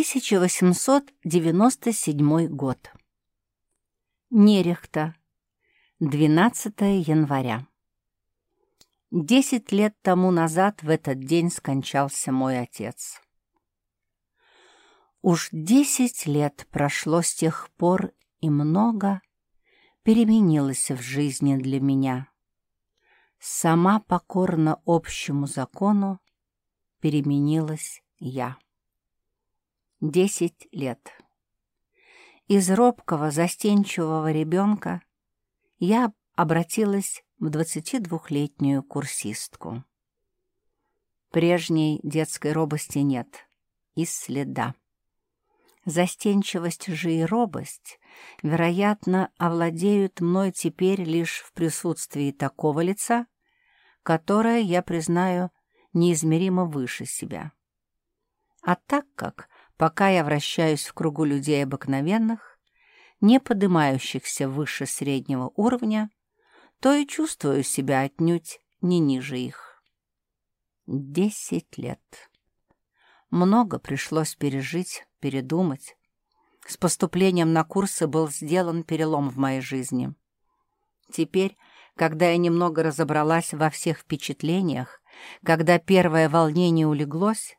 1897 год. Нерехта. 12 января. Десять лет тому назад в этот день скончался мой отец. Уж десять лет прошло с тех пор, и много переменилось в жизни для меня. Сама покорно общему закону переменилась я. Десять лет. Из робкого, застенчивого ребенка я обратилась в 22-летнюю курсистку. Прежней детской робости нет и следа. Застенчивость же и робость, вероятно, овладеют мной теперь лишь в присутствии такого лица, которое я признаю неизмеримо выше себя. А так как, пока я вращаюсь в кругу людей обыкновенных, не поднимающихся выше среднего уровня, то и чувствую себя отнюдь не ниже их. Десять лет. Много пришлось пережить, передумать. С поступлением на курсы был сделан перелом в моей жизни. Теперь, когда я немного разобралась во всех впечатлениях, когда первое волнение улеглось,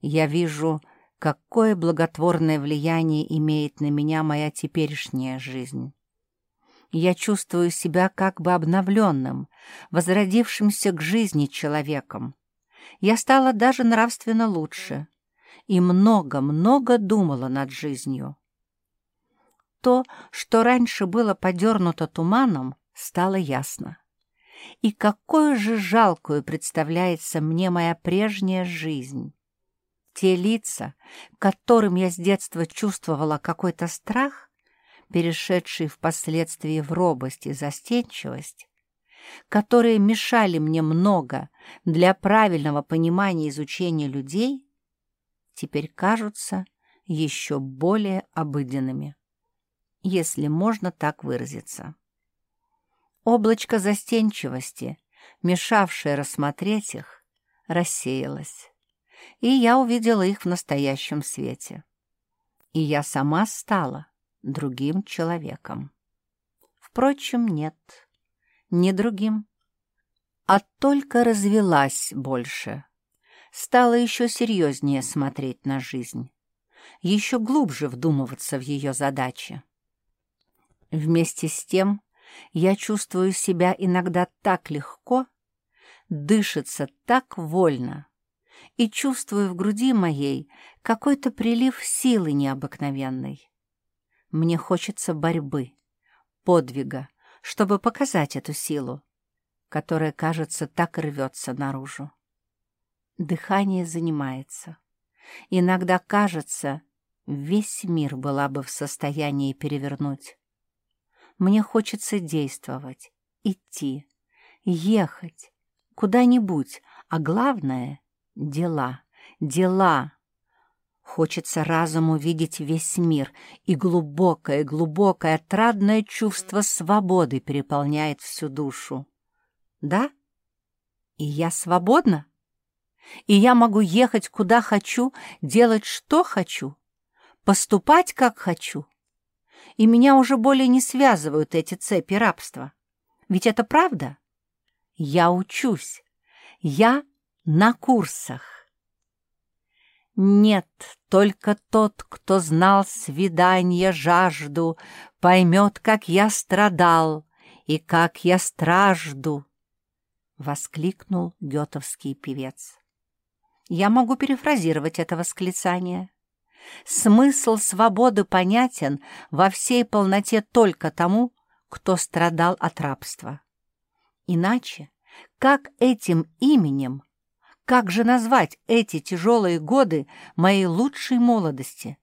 я вижу, какое благотворное влияние имеет на меня моя теперешняя жизнь. Я чувствую себя как бы обновленным, возродившимся к жизни человеком. Я стала даже нравственно лучше и много-много думала над жизнью. То, что раньше было подернуто туманом, стало ясно. И какую же жалкую представляется мне моя прежняя жизнь. Те лица, которым я с детства чувствовала какой-то страх, перешедший впоследствии в робость и застенчивость, которые мешали мне много для правильного понимания изучения людей, теперь кажутся еще более обыденными, если можно так выразиться. Облачко застенчивости, мешавшее рассмотреть их, рассеялось, и я увидела их в настоящем свете. И я сама стала другим человеком. Впрочем, нет, не другим, а только развелась больше, стала еще серьезнее смотреть на жизнь, еще глубже вдумываться в ее задачи. Вместе с тем я чувствую себя иногда так легко, дышится так вольно, и чувствую в груди моей какой-то прилив силы необыкновенной. Мне хочется борьбы, подвига, чтобы показать эту силу, которая, кажется, так рвется наружу. Дыхание занимается. Иногда кажется, весь мир была бы в состоянии перевернуть. Мне хочется действовать, идти, ехать, куда-нибудь, а главное — дела, дела, Хочется разом увидеть весь мир, и глубокое-глубокое отрадное чувство свободы переполняет всю душу. Да? И я свободна? И я могу ехать куда хочу, делать что хочу, поступать как хочу. И меня уже более не связывают эти цепи рабства. Ведь это правда? Я учусь. Я на курсах. Нет, только тот, кто знал свидания жажду, Поймет, как я страдал и как я стражду, — воскликнул гетовский певец. Я могу перефразировать это восклицание. Смысл свободы понятен во всей полноте только тому, кто страдал от рабства. Иначе, как этим именем как же назвать эти тяжелые годы моей лучшей молодости,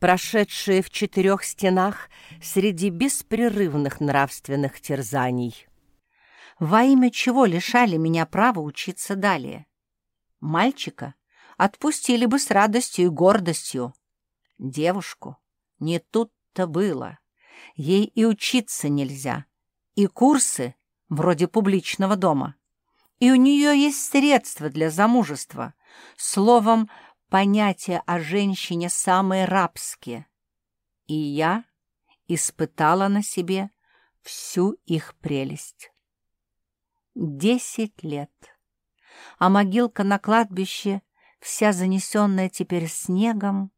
прошедшие в четырех стенах среди беспрерывных нравственных терзаний? Во имя чего лишали меня права учиться далее? Мальчика отпустили бы с радостью и гордостью. Девушку не тут-то было. Ей и учиться нельзя, и курсы вроде публичного дома — и у нее есть средства для замужества. Словом, понятия о женщине самые рабские, и я испытала на себе всю их прелесть. Десять лет, а могилка на кладбище, вся занесенная теперь снегом,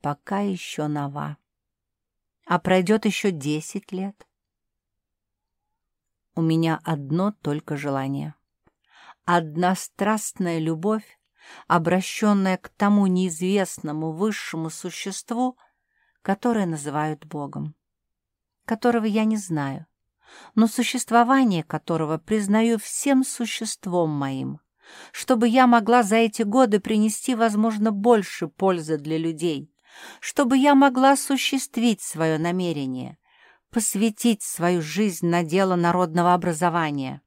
пока еще нова. А пройдет еще десять лет. У меня одно только желание. Одна страстная любовь, обращенная к тому неизвестному высшему существу, которое называют Богом, которого я не знаю, но существование которого признаю всем существом моим, чтобы я могла за эти годы принести, возможно, больше пользы для людей, чтобы я могла осуществить свое намерение, посвятить свою жизнь на дело народного образования.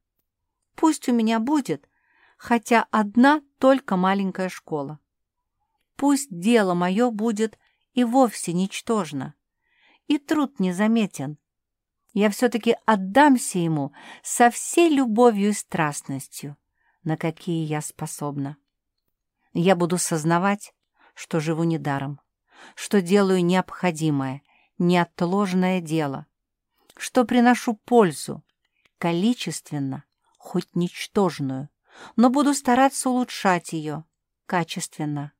Пусть у меня будет хотя одна только маленькая школа. Пусть дело мое будет и вовсе ничтожно, и труд незаметен. Я все-таки отдамся ему со всей любовью и страстностью, на какие я способна. Я буду сознавать, что живу недаром, что делаю необходимое, неотложное дело, что приношу пользу, количественно, хоть ничтожную, но буду стараться улучшать ее качественно.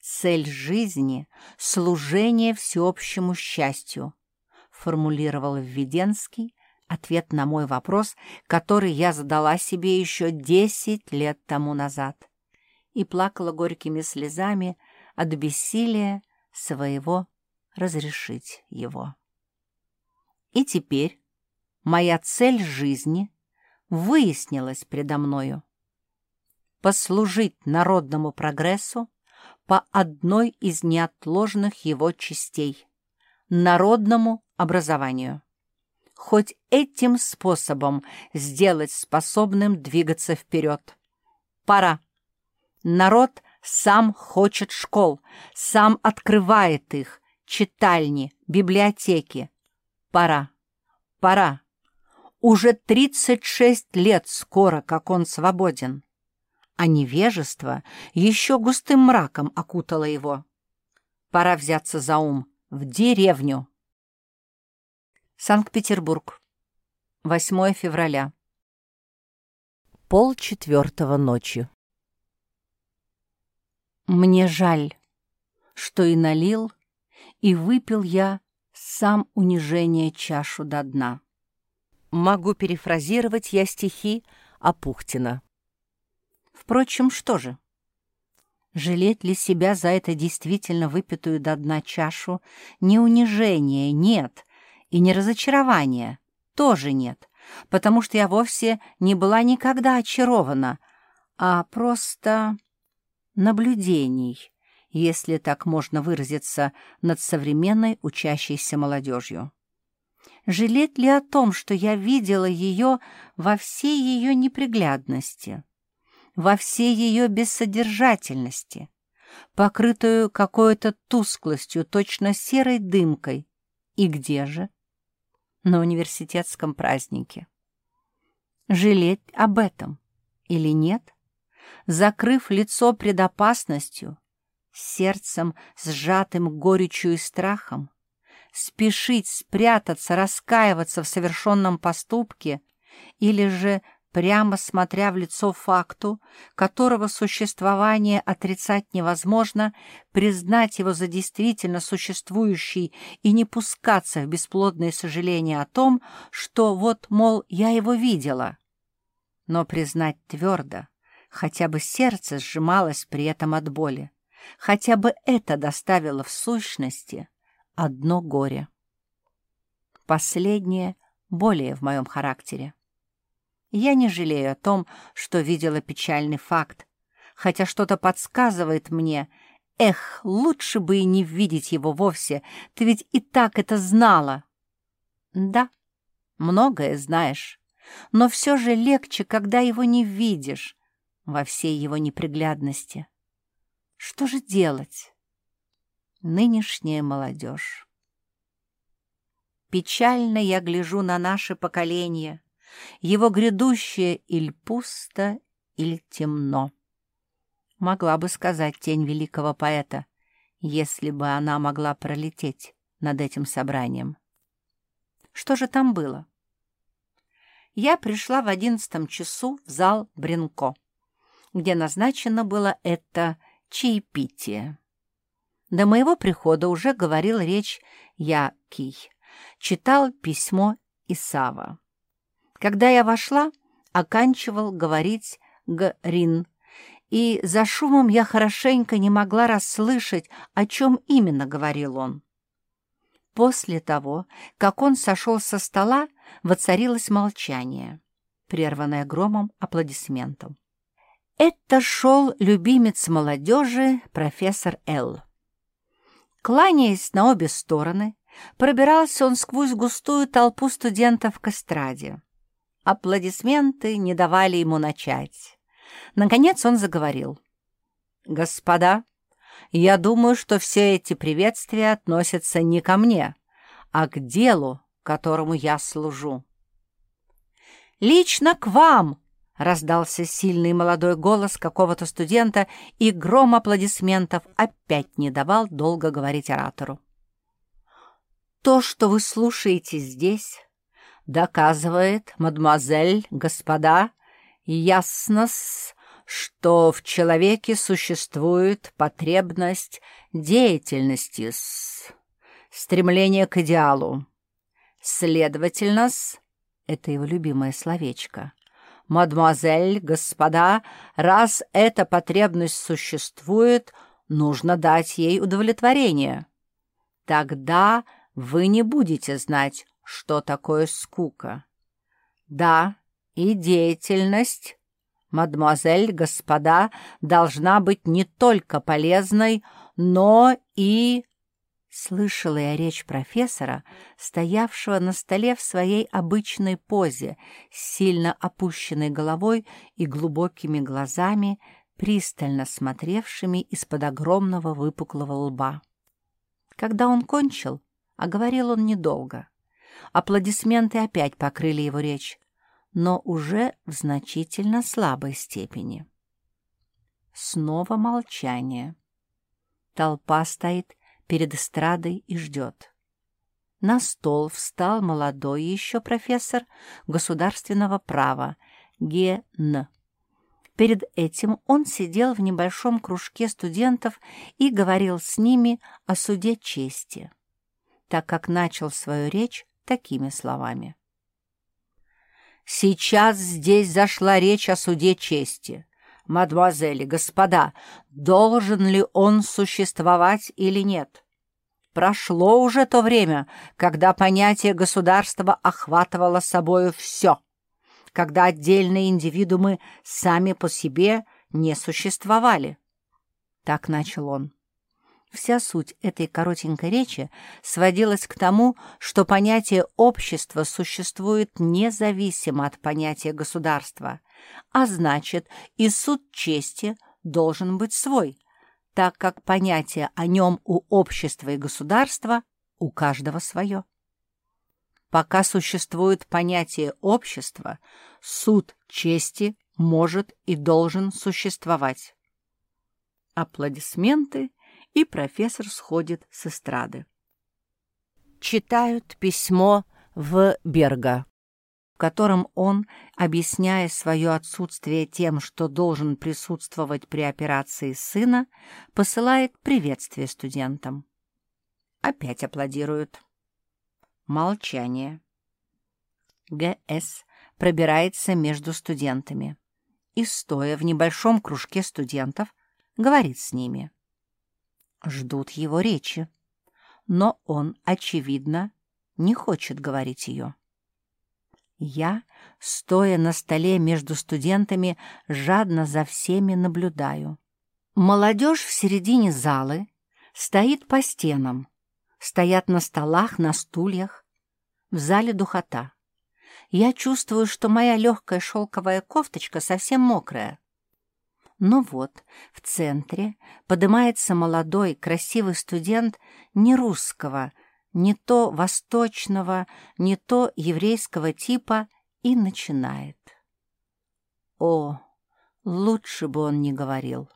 Цель жизни — служение всеобщему счастью, формулировал Введенский ответ на мой вопрос, который я задала себе еще десять лет тому назад, и плакала горькими слезами от бессилия своего разрешить его. И теперь моя цель жизни выяснилась предо мною. Послужить народному прогрессу по одной из неотложных его частей — народному образованию. Хоть этим способом сделать способным двигаться вперед. Пора. Народ сам хочет школ, сам открывает их, читальни, библиотеки. Пора. Пора. Уже 36 лет скоро, как он свободен. А невежество еще густым мраком окутало его. Пора взяться за ум. В деревню. Санкт-Петербург. 8 февраля. Пол четвертого ночи. Мне жаль, что и налил, и выпил я сам унижение чашу до дна. Могу перефразировать я стихи Апухтина. Впрочем, что же? Жалеть ли себя за это действительно выпитую до дна чашу? Не унижение, нет, и не разочарование, тоже нет, потому что я вовсе не была никогда очарована, а просто наблюдений, если так можно выразиться, над современной учащейся молодежью жалеть ли о том, что я видела ее во всей ее неприглядности, во всей ее бессодержательности, покрытую какой-то тусклостью, точно серой дымкой. И где же? На университетском празднике. Жалеть об этом или нет? Закрыв лицо пред опасностью, сердцем сжатым горечью и страхом, спешить спрятаться, раскаиваться в совершенном поступке или же, прямо смотря в лицо факту, которого существование отрицать невозможно, признать его за действительно существующий и не пускаться в бесплодные сожаления о том, что вот, мол, я его видела. Но признать твердо, хотя бы сердце сжималось при этом от боли, хотя бы это доставило в сущности одно горе. Последнее более в моем характере. Я не жалею о том, что видела печальный факт, хотя что-то подсказывает мне, эх, лучше бы и не видеть его вовсе, ты ведь и так это знала. Да, многое знаешь, но все же легче, когда его не видишь во всей его неприглядности. Что же делать? Нынешняя молодежь. Печально я гляжу на наше поколение, его грядущее иль пусто, иль темно. могла бы сказать тень великого поэта, если бы она могла пролететь над этим собранием. Что же там было? Я пришла в одиннадцатом часу в зал Бринко, где назначено было это чаепитие. До моего прихода уже говорил речь Який, читал письмо Исава. Когда я вошла, оканчивал говорить Грин, и за шумом я хорошенько не могла расслышать, о чем именно говорил он. После того, как он сошел со стола, воцарилось молчание, прерванное громом аплодисментом. Это шел любимец молодежи профессор Л. Кланяясь на обе стороны, пробирался он сквозь густую толпу студентов к эстраде. Аплодисменты не давали ему начать. Наконец он заговорил. «Господа, я думаю, что все эти приветствия относятся не ко мне, а к делу, которому я служу». «Лично к вам!» — раздался сильный молодой голос какого-то студента, и гром аплодисментов опять не давал долго говорить оратору. «То, что вы слушаете здесь, доказывает, мадемуазель, господа, ясно что в человеке существует потребность деятельности, стремление к идеалу. Следовательно, это его любимое словечко. «Мадемуазель, господа, раз эта потребность существует, нужно дать ей удовлетворение. Тогда вы не будете знать, что такое скука. Да, и деятельность мадемуазель, господа, должна быть не только полезной, но и...» Слышала я речь профессора, стоявшего на столе в своей обычной позе, с сильно опущенной головой и глубокими глазами, пристально смотревшими из-под огромного выпуклого лба. Когда он кончил, а говорил он недолго, аплодисменты опять покрыли его речь, но уже в значительно слабой степени. Снова молчание. Толпа стоит перед эстрадой и ждет. На стол встал молодой еще профессор государственного права Г.Н. Перед этим он сидел в небольшом кружке студентов и говорил с ними о суде чести, так как начал свою речь такими словами. Сейчас здесь зашла речь о суде чести. Мадемуазели, господа, должен ли он существовать или нет? Прошло уже то время, когда понятие государства охватывало собою все, когда отдельные индивидуумы сами по себе не существовали. Так начал он. Вся суть этой коротенькой речи сводилась к тому, что понятие общества существует независимо от понятия государства, а значит, и суд чести должен быть свой, так как понятие о нем у общества и государства у каждого свое. Пока существует понятие общества, суд чести может и должен существовать. Аплодисменты — и профессор сходит с эстрады. Читают письмо в Берга, котором он, объясняя свое отсутствие тем, что должен присутствовать при операции сына, посылает приветствие студентам. Опять аплодируют. Молчание. Г.С. пробирается между студентами и, стоя в небольшом кружке студентов, говорит с ними ждут его речи, но он, очевидно, не хочет говорить ее. Я, стоя на столе между студентами, жадно за всеми наблюдаю. Молодежь в середине залы стоит по стенам, стоят на столах, на стульях. В зале духота. Я чувствую, что моя легкая шелковая кофточка совсем мокрая. Но вот в центре поднимается молодой, красивый студент не русского, не то восточного, не то еврейского типа и начинает. О, лучше бы он не говорил.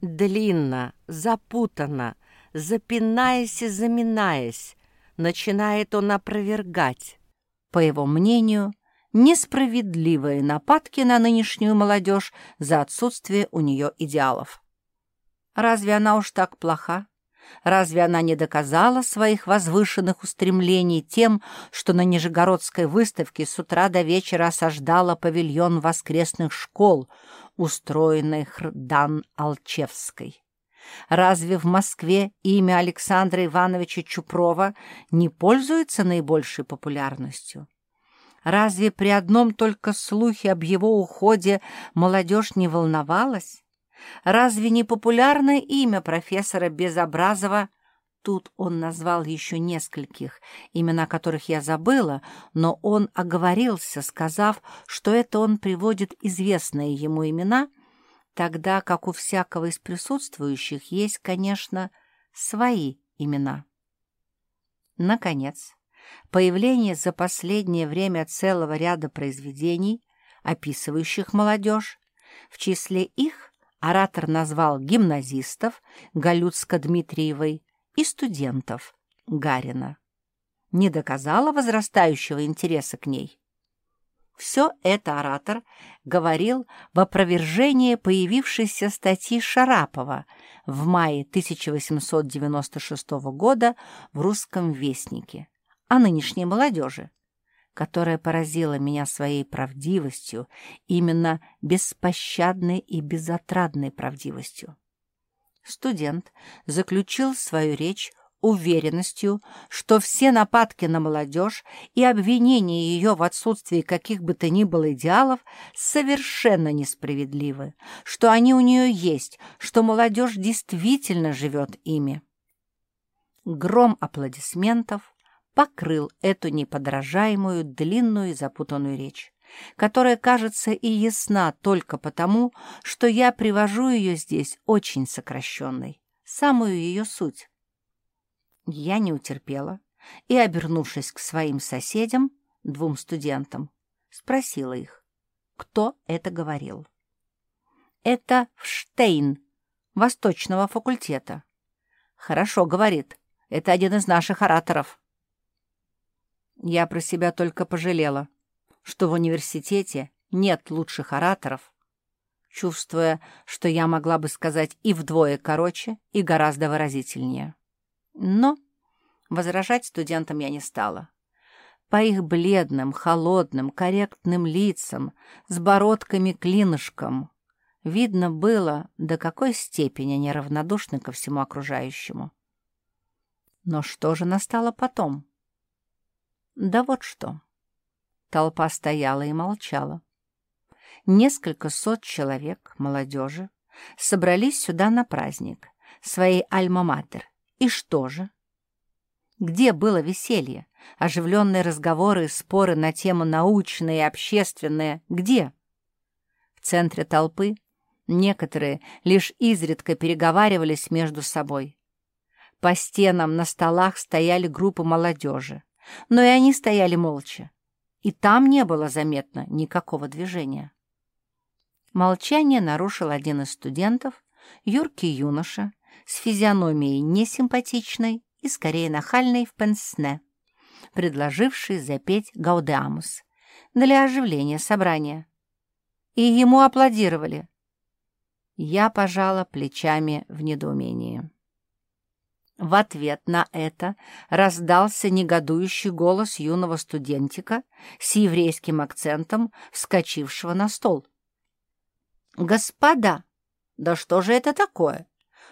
Длинно, запутанно, запинаясь и заминаясь, начинает он опровергать, по его мнению, несправедливые нападки на нынешнюю молодежь за отсутствие у нее идеалов. Разве она уж так плоха? Разве она не доказала своих возвышенных устремлений тем, что на Нижегородской выставке с утра до вечера осаждала павильон воскресных школ, устроенный Хрдан Алчевской? Разве в Москве имя Александра Ивановича Чупрова не пользуется наибольшей популярностью? Разве при одном только слухе об его уходе молодежь не волновалась? Разве не популярное имя профессора Безобразова Тут он назвал еще нескольких, имена которых я забыла, но он оговорился, сказав, что это он приводит известные ему имена, тогда как у всякого из присутствующих есть, конечно, свои имена. Наконец, появление за последнее время целого ряда произведений, описывающих молодежь, в числе их оратор назвал гимназистов Галюцко-Дмитриевой и студентов Гарина. Не доказало возрастающего интереса к ней. Все это оратор говорил в опровержение появившейся статьи Шарапова в мае 1896 года в «Русском вестнике» о нынешней молодежи, которая поразила меня своей правдивостью, именно беспощадной и безотрадной правдивостью. Студент заключил свою речь уверенностью, что все нападки на молодежь и обвинения ее в отсутствии каких бы то ни было идеалов совершенно несправедливы, что они у нее есть, что молодежь действительно живет ими. Гром аплодисментов покрыл эту неподражаемую, длинную и запутанную речь, которая кажется и ясна только потому, что я привожу ее здесь очень сокращенной, самую ее суть. Я не утерпела и, обернувшись к своим соседям, двум студентам, спросила их, кто это говорил. «Это Штейн, Восточного факультета». «Хорошо, — говорит, — это один из наших ораторов». Я про себя только пожалела, что в университете нет лучших ораторов, чувствуя, что я могла бы сказать и вдвое короче, и гораздо выразительнее. Но возражать студентам я не стала. По их бледным, холодным, корректным лицам, с бородками-клинышком, видно было, до какой степени они равнодушны ко всему окружающему. Но что же настало потом? Да вот что. Толпа стояла и молчала. Несколько сот человек, молодежи, собрались сюда на праздник, своей альма-матер. И что же? Где было веселье, оживленные разговоры и споры на тему научные и общественные? Где? В центре толпы некоторые лишь изредка переговаривались между собой. По стенам на столах стояли группы молодежи но и они стояли молча, и там не было заметно никакого движения. Молчание нарушил один из студентов, юркий юноша, с физиономией несимпатичной и скорее нахальной в пенсне, предложивший запеть «Гаудеамус» для оживления собрания. И ему аплодировали. Я пожала плечами в недоумении. В ответ на это раздался негодующий голос юного студентика с еврейским акцентом, вскочившего на стол. «Господа, да что же это такое?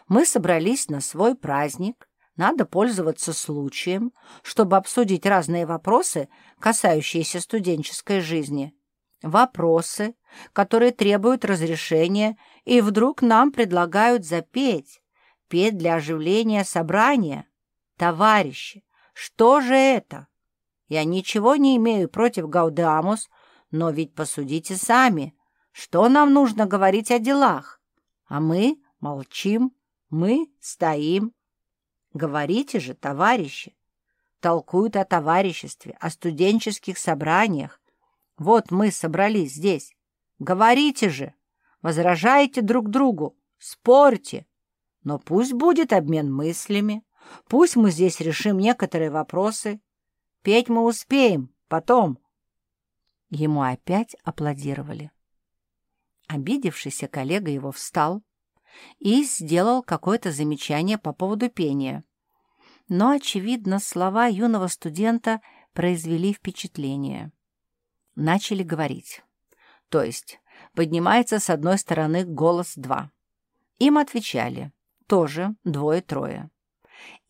Мы собрались на свой праздник, надо пользоваться случаем, чтобы обсудить разные вопросы, касающиеся студенческой жизни. Вопросы, которые требуют разрешения, и вдруг нам предлагают запеть» петь для оживления собрания. Товарищи, что же это? Я ничего не имею против Гаудеамус, но ведь посудите сами, что нам нужно говорить о делах? А мы молчим, мы стоим. Говорите же, товарищи. Толкуют о товариществе, о студенческих собраниях. Вот мы собрались здесь. Говорите же, возражайте друг другу, спорьте, но пусть будет обмен мыслями, пусть мы здесь решим некоторые вопросы. Петь мы успеем, потом». Ему опять аплодировали. Обидевшийся коллега его встал и сделал какое-то замечание по поводу пения. Но, очевидно, слова юного студента произвели впечатление. Начали говорить. То есть поднимается с одной стороны голос два. Им отвечали. Тоже двое-трое.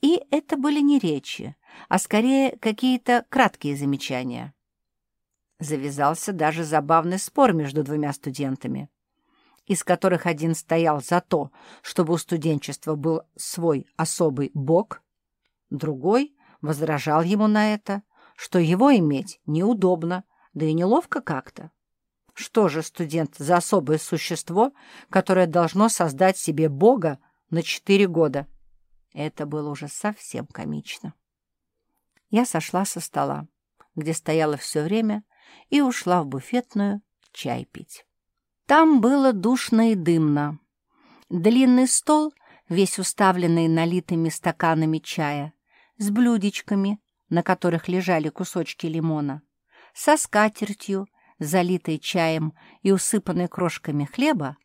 И это были не речи, а скорее какие-то краткие замечания. Завязался даже забавный спор между двумя студентами, из которых один стоял за то, чтобы у студенчества был свой особый бог, другой возражал ему на это, что его иметь неудобно, да и неловко как-то. Что же студент за особое существо, которое должно создать себе бога на четыре года? Это было уже совсем комично. Я сошла со стола, где стояла все время, и ушла в буфетную чай пить. Там было душно и дымно. Длинный стол, весь уставленный налитыми стаканами чая, с блюдечками, на которых лежали кусочки лимона, со скатертью, залитой чаем и усыпанной крошками хлеба,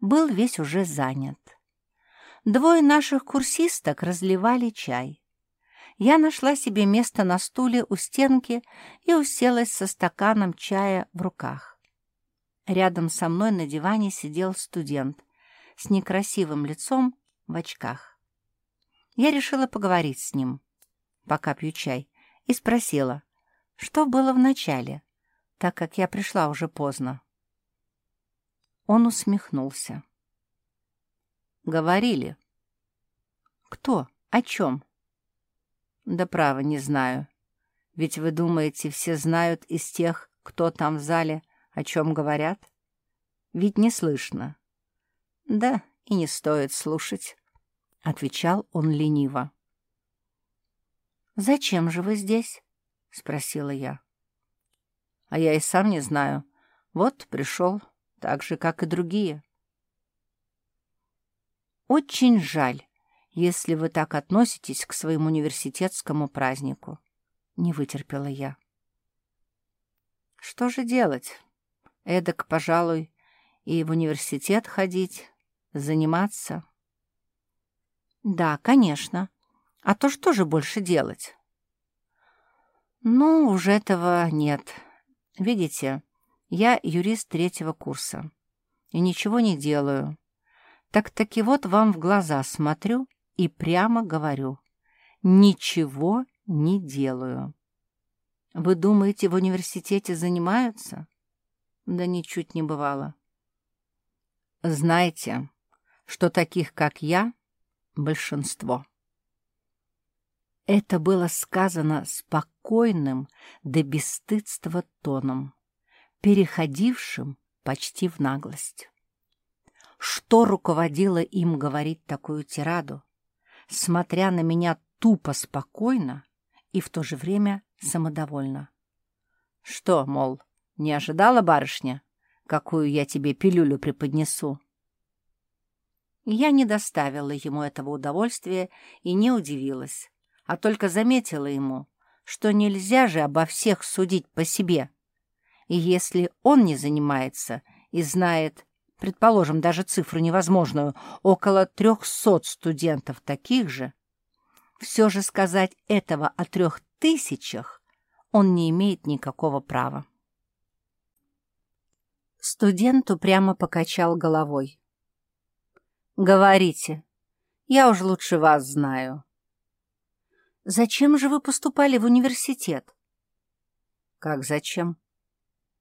был весь уже занят. Двое наших курсисток разливали чай я нашла себе место на стуле у стенки и уселась со стаканом чая в руках. Рядом со мной на диване сидел студент с некрасивым лицом в очках. Я решила поговорить с ним, пока пью чай, и спросила, что было в начале, так как я пришла уже поздно. Он усмехнулся. «Говорили». «Кто? О чем?» Да право, не знаю. Ведь вы думаете, все знают из тех, кто там в зале, о чем говорят? Ведь не слышно. Да, и не стоит слушать, — отвечал он лениво. «Зачем же вы здесь?» — спросила я. «А я и сам не знаю. Вот пришел, так же, как и другие». «Очень жаль, если вы так относитесь к своему университетскому празднику. Не вытерпела я. Что же делать? Эдак, пожалуй, и в университет ходить, заниматься. Да, конечно. А то что же больше делать? Ну, уже этого нет. Видите, я юрист третьего курса и ничего не делаю. Так-таки вот вам в глаза смотрю и прямо говорю, ничего не делаю. Вы думаете, в университете занимаются? Да ничуть не бывало. Знаете, что таких, как я, большинство. Это было сказано спокойным до бесстыдства тоном, переходившим почти в наглость. Что руководило им говорить такую тираду? смотря на меня тупо спокойно и в то же время самодовольно. «Что, мол, не ожидала барышня, какую я тебе пилюлю преподнесу?» Я не доставила ему этого удовольствия и не удивилась, а только заметила ему, что нельзя же обо всех судить по себе. И если он не занимается и знает, предположим, даже цифру невозможную, около трехсот студентов таких же, все же сказать этого о трех тысячах он не имеет никакого права. Студент упрямо покачал головой. «Говорите, я уж лучше вас знаю». «Зачем же вы поступали в университет?» «Как зачем?»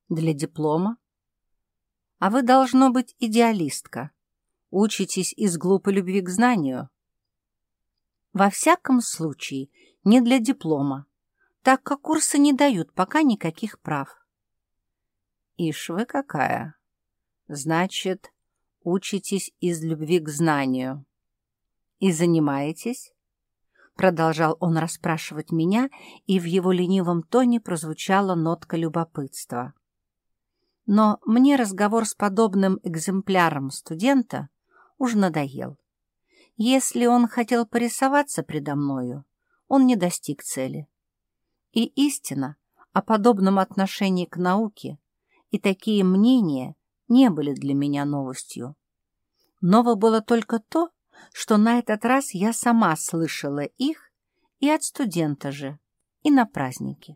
«Для диплома?» А вы, должно быть, идеалистка. Учитесь из глупой любви к знанию. Во всяком случае, не для диплома, так как курсы не дают пока никаких прав. Ишь вы какая! Значит, учитесь из любви к знанию. И занимаетесь? Продолжал он расспрашивать меня, и в его ленивом тоне прозвучала нотка любопытства. Но мне разговор с подобным экземпляром студента уж надоел. Если он хотел порисоваться предо мною, он не достиг цели. И истина о подобном отношении к науке и такие мнения не были для меня новостью. Ново было только то, что на этот раз я сама слышала их и от студента же, и на празднике.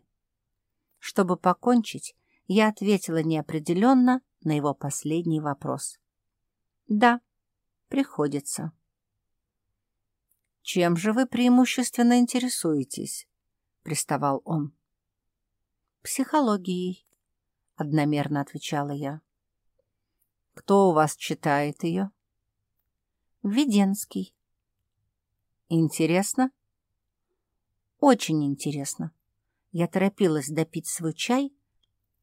Чтобы покончить, я ответила неопределенно на его последний вопрос. «Да, приходится». «Чем же вы преимущественно интересуетесь?» — приставал он. «Психологией», — одномерно отвечала я. «Кто у вас читает ее?» «Введенский». «Интересно?» «Очень интересно». Я торопилась допить свой чай,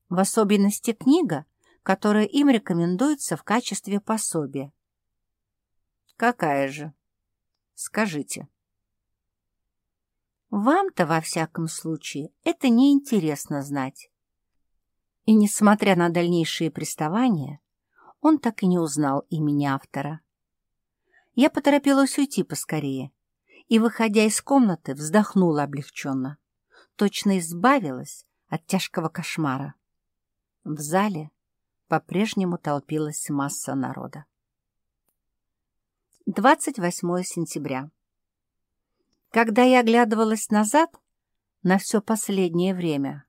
в особенности книга, которая им рекомендуется в качестве пособия. «Какая же?» Скажите. Вам-то, во всяком случае, это неинтересно знать. И, несмотря на дальнейшие приставания, он так и не узнал имени автора. Я поторопилась уйти поскорее и, выходя из комнаты, вздохнула облегченно. Точно избавилась от тяжкого кошмара. В зале по-прежнему толпилась масса народа. 28 сентября. Когда я оглядывалась назад на все последнее время,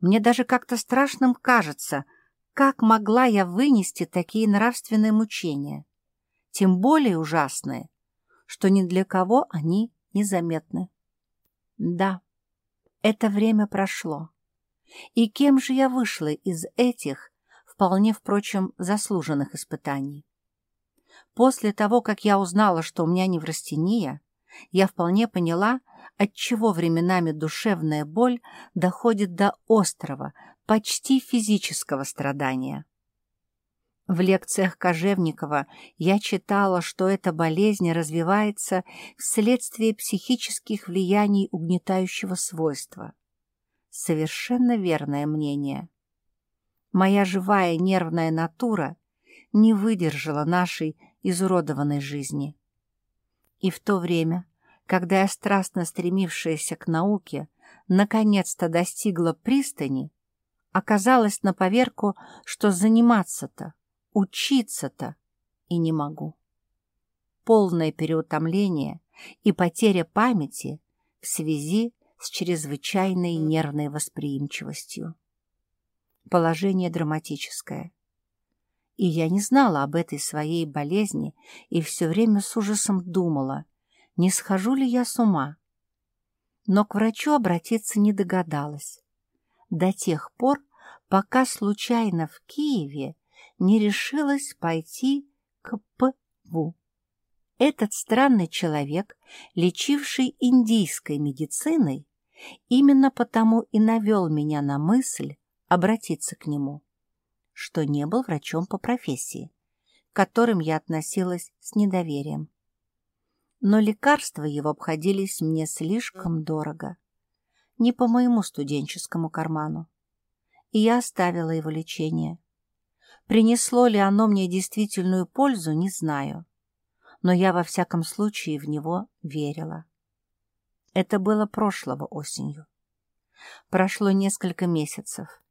мне даже как-то страшным кажется, как могла я вынести такие нравственные мучения, тем более ужасные, что ни для кого они незаметны. Да, это время прошло. И кем же я вышла из этих, вполне, впрочем, заслуженных испытаний? После того, как я узнала, что у меня неврастения, я вполне поняла, отчего временами душевная боль доходит до острого, почти физического страдания. В лекциях Кожевникова я читала, что эта болезнь развивается вследствие психических влияний угнетающего свойства. Совершенно верное мнение. Моя живая нервная натура не выдержала нашей изуродованной жизни. И в то время, когда я, страстно стремившаяся к науке, наконец-то достигла пристани, оказалось на поверку, что заниматься-то, учиться-то и не могу. Полное переутомление и потеря памяти в связи с чрезвычайной нервной восприимчивостью. Положение драматическое и я не знала об этой своей болезни и все время с ужасом думала, не схожу ли я с ума. Но к врачу обратиться не догадалась. До тех пор, пока случайно в Киеве не решилась пойти к ПВУ. Этот странный человек, лечивший индийской медициной, именно потому и навел меня на мысль обратиться к нему что не был врачом по профессии, к которым я относилась с недоверием. Но лекарства его обходились мне слишком дорого, не по моему студенческому карману, и я оставила его лечение. Принесло ли оно мне действительную пользу, не знаю, но я во всяком случае в него верила. Это было прошлого осенью. Прошло несколько месяцев.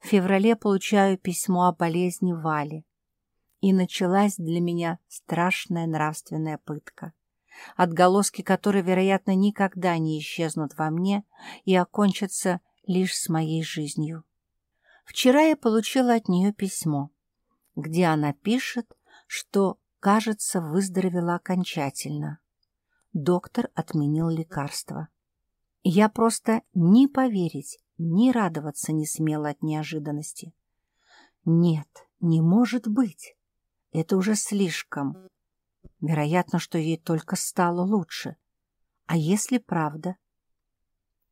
В феврале получаю письмо о болезни Вали. И началась для меня страшная нравственная пытка, отголоски которой, вероятно, никогда не исчезнут во мне и окончатся лишь с моей жизнью. Вчера я получила от нее письмо, где она пишет, что, кажется, выздоровела окончательно. Доктор отменил лекарство. Я просто не поверить ни радоваться не смела от неожиданности. Нет, не может быть. Это уже слишком. Вероятно, что ей только стало лучше. А если правда?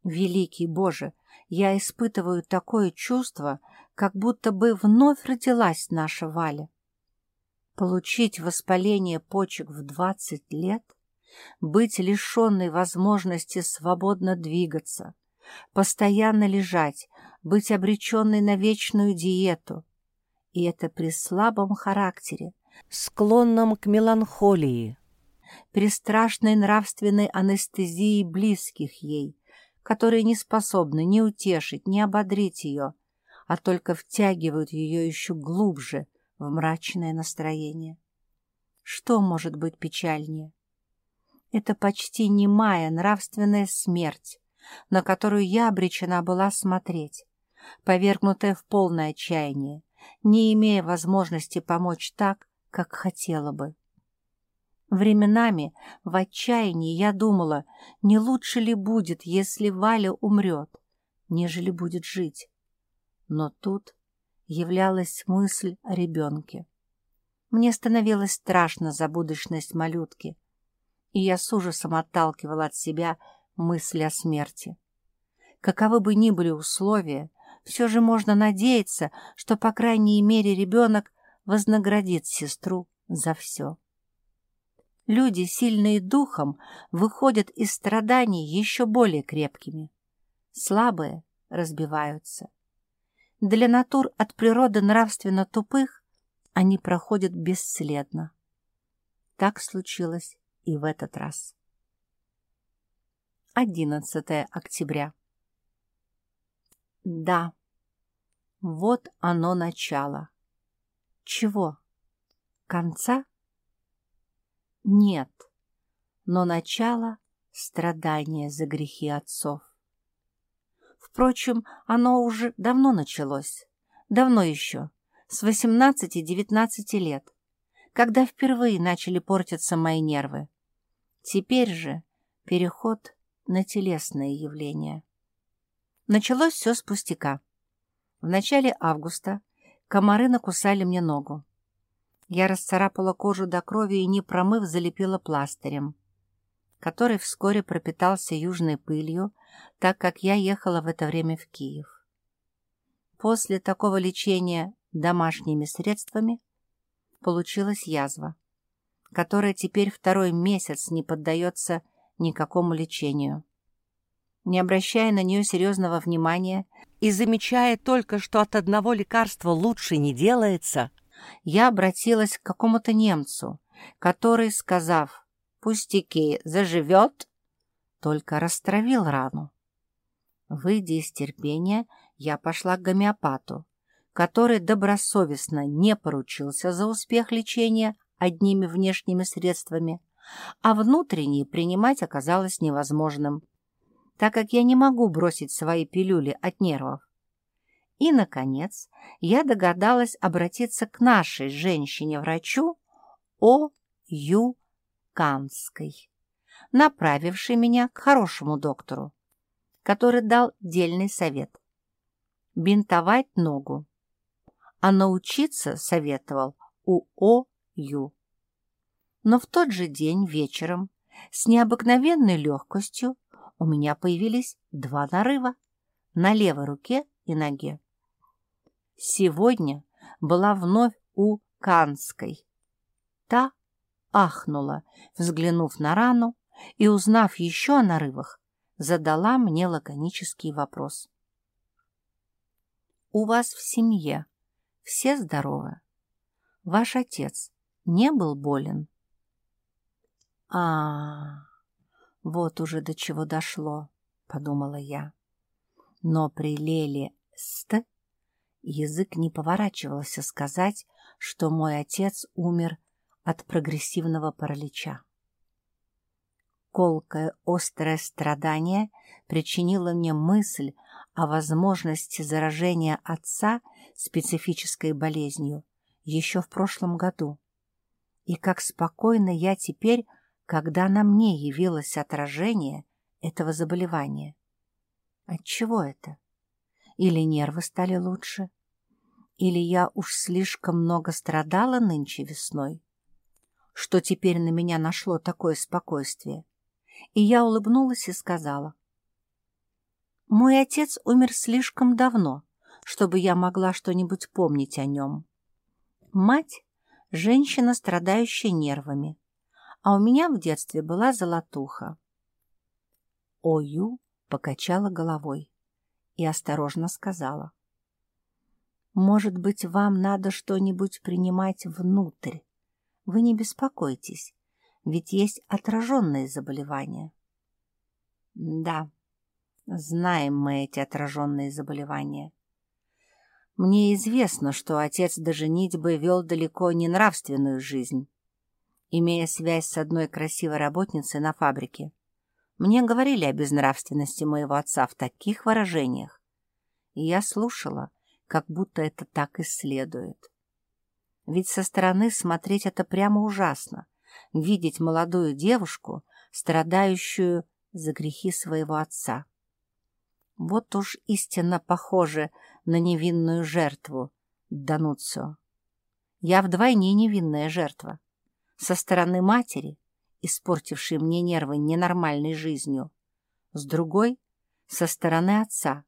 Великий Боже, я испытываю такое чувство, как будто бы вновь родилась наша Валя. Получить воспаление почек в двадцать лет, быть лишенной возможности свободно двигаться — постоянно лежать, быть обреченной на вечную диету. И это при слабом характере, склонном к меланхолии, при страшной нравственной анестезии близких ей, которые не способны ни утешить, ни ободрить ее, а только втягивают ее еще глубже в мрачное настроение. Что может быть печальнее? Это почти немая нравственная смерть, на которую я обречена была смотреть, повергнутая в полное отчаяние, не имея возможности помочь так, как хотела бы. Временами в отчаянии я думала, не лучше ли будет, если Валя умрет, нежели будет жить. Но тут являлась мысль о ребенке. Мне становилось страшно за будущность малютки, и я с ужасом отталкивала от себя мысли о смерти. Каковы бы ни были условия, все же можно надеяться, что, по крайней мере, ребенок вознаградит сестру за все. Люди, сильные духом, выходят из страданий еще более крепкими. Слабые разбиваются. Для натур от природы нравственно тупых они проходят бесследно. Так случилось и в этот раз. 11 октября. Да, вот оно начало. Чего? Конца? Нет, но начало страдания за грехи отцов. Впрочем, оно уже давно началось. Давно еще, с 18-19 лет, когда впервые начали портиться мои нервы. Теперь же переход на телесные явления. Началось все с пустяка. В начале августа комары накусали мне ногу. Я расцарапала кожу до крови и, не промыв, залепила пластырем, который вскоре пропитался южной пылью, так как я ехала в это время в Киев. После такого лечения домашними средствами получилась язва, которая теперь второй месяц не поддается никакому лечению. Не обращая на нее серьезного внимания и замечая только, что от одного лекарства лучше не делается, я обратилась к какому-то немцу, который, сказав «пустяки, заживет», только растравил рану. Выйдя из терпения, я пошла к гомеопату, который добросовестно не поручился за успех лечения одними внешними средствами, а внутренние принимать оказалось невозможным, так как я не могу бросить свои пилюли от нервов. И, наконец, я догадалась обратиться к нашей женщине-врачу О. Ю. Канской, направившей меня к хорошему доктору, который дал дельный совет – бинтовать ногу, а научиться советовал у О. Ю. Но в тот же день вечером с необыкновенной легкостью у меня появились два нарыва на левой руке и ноге сегодня была вновь у Канской. Та ахнула, взглянув на рану и, узнав еще о нарывах, задала мне лаконический вопрос. «У вас в семье все здоровы? Ваш отец не был болен?» а, вот уже до чего дошло», — подумала я. Но при Леле «ст» Язык не поворачивался сказать, что мой отец умер от прогрессивного паралича. Колкое острое страдание причинило мне мысль о возможности заражения отца специфической болезнью еще в прошлом году. И как спокойно я теперь, когда на мне явилось отражение этого заболевания. Отчего это? Или нервы стали лучше? Или я уж слишком много страдала нынче весной? Что теперь на меня нашло такое спокойствие? И я улыбнулась и сказала. Мой отец умер слишком давно, чтобы я могла что-нибудь помнить о нем. Мать — женщина, страдающая нервами, а у меня в детстве была золотуха. Ою покачала головой и осторожно сказала. Может быть, вам надо что-нибудь принимать внутрь, Вы не беспокойтесь, ведь есть отраженные заболевания. Да, знаем мы эти отраженные заболевания. Мне известно, что отец до женитьбы вел далеко не нравственную жизнь, имея связь с одной красивой работницей на фабрике. Мне говорили о безнравственности моего отца в таких выражениях, и я слушала, как будто это так и следует. Ведь со стороны смотреть это прямо ужасно, видеть молодую девушку, страдающую за грехи своего отца. Вот уж истинно похоже на невинную жертву Дануцио. Я вдвойне невинная жертва. Со стороны матери, испортившей мне нервы ненормальной жизнью, с другой — со стороны отца,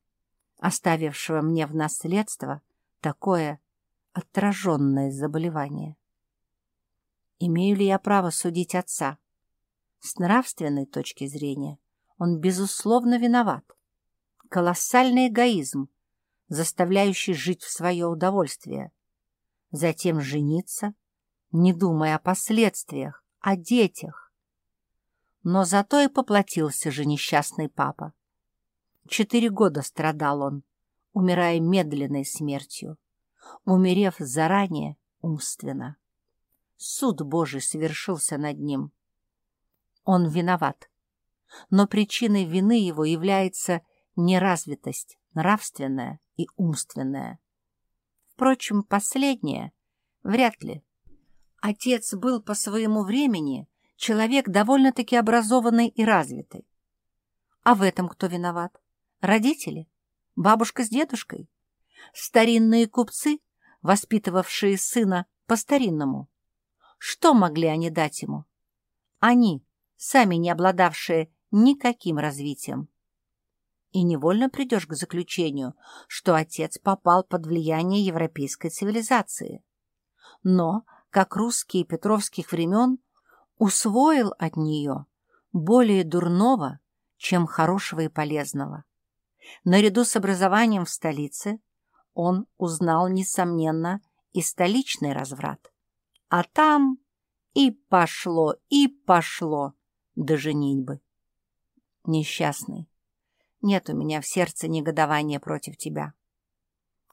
оставившего мне в наследство такое отраженное заболевание. Имею ли я право судить отца? С нравственной точки зрения он, безусловно, виноват. Колоссальный эгоизм, заставляющий жить в свое удовольствие. Затем жениться, не думая о последствиях, о детях. Но зато и поплатился же несчастный папа. Четыре года страдал он, умирая медленной смертью, умерев заранее умственно. Суд Божий совершился над ним. Он виноват, но причиной вины его является неразвитость нравственная и умственная. Впрочем, последнее вряд ли. Отец был по своему времени человек довольно-таки образованный и развитый. А в этом кто виноват? Родители? Бабушка с дедушкой? Старинные купцы, воспитывавшие сына по-старинному? Что могли они дать ему? Они, сами не обладавшие никаким развитием. И невольно придешь к заключению, что отец попал под влияние европейской цивилизации. Но, как русские петровских времен, усвоил от нее более дурного, чем хорошего и полезного. Наряду с образованием в столице он узнал, несомненно, и столичный разврат. А там и пошло, и пошло до женитьбы. Несчастный, нет у меня в сердце негодования против тебя.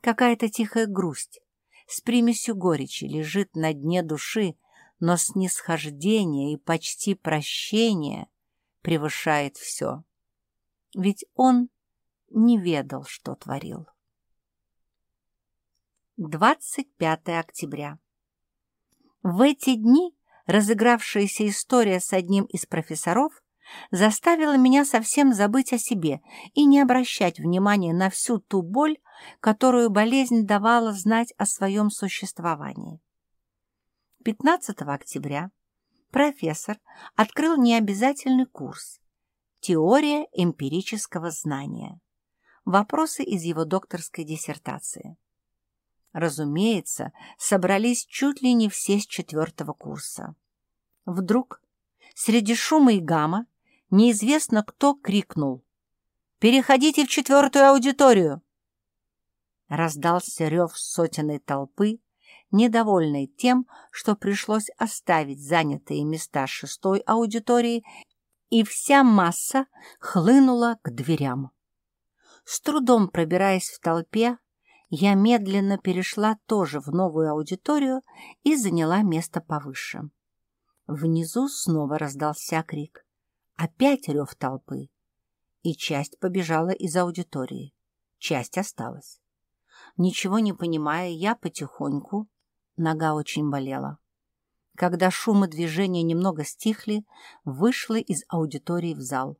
Какая-то тихая грусть с примесью горечи лежит на дне души, но снисхождение и почти прощение превышает все. Ведь он не ведал, что творил. 25 октября. В эти дни разыгравшаяся история с одним из профессоров заставила меня совсем забыть о себе и не обращать внимания на всю ту боль, которую болезнь давала знать о своем существовании. 15 октября профессор открыл необязательный курс «Теория эмпирического знания». Вопросы из его докторской диссертации. Разумеется, собрались чуть ли не все с четвертого курса. Вдруг среди шума и гамма неизвестно кто крикнул «Переходите в четвертую аудиторию!» Раздался рев сотенной толпы, недовольной тем, что пришлось оставить занятые места шестой аудитории, и вся масса хлынула к дверям. С трудом пробираясь в толпе, я медленно перешла тоже в новую аудиторию и заняла место повыше. Внизу снова раздался крик. Опять рев толпы. И часть побежала из аудитории. Часть осталась. Ничего не понимая, я потихоньку... Нога очень болела. Когда шум и движение немного стихли, вышла из аудитории в зал.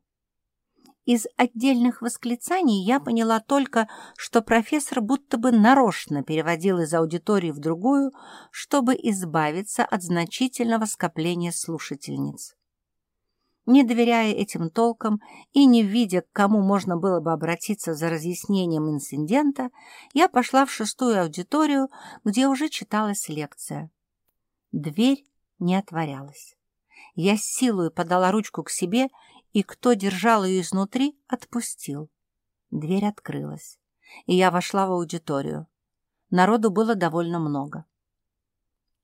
Из отдельных восклицаний я поняла только, что профессор будто бы нарочно переводил из аудитории в другую, чтобы избавиться от значительного скопления слушательниц. Не доверяя этим толкам и не видя, к кому можно было бы обратиться за разъяснением инцидента, я пошла в шестую аудиторию, где уже читалась лекция. Дверь не отворялась. Я с силой подала ручку к себе и кто держал ее изнутри, отпустил. Дверь открылась, и я вошла в аудиторию. Народу было довольно много.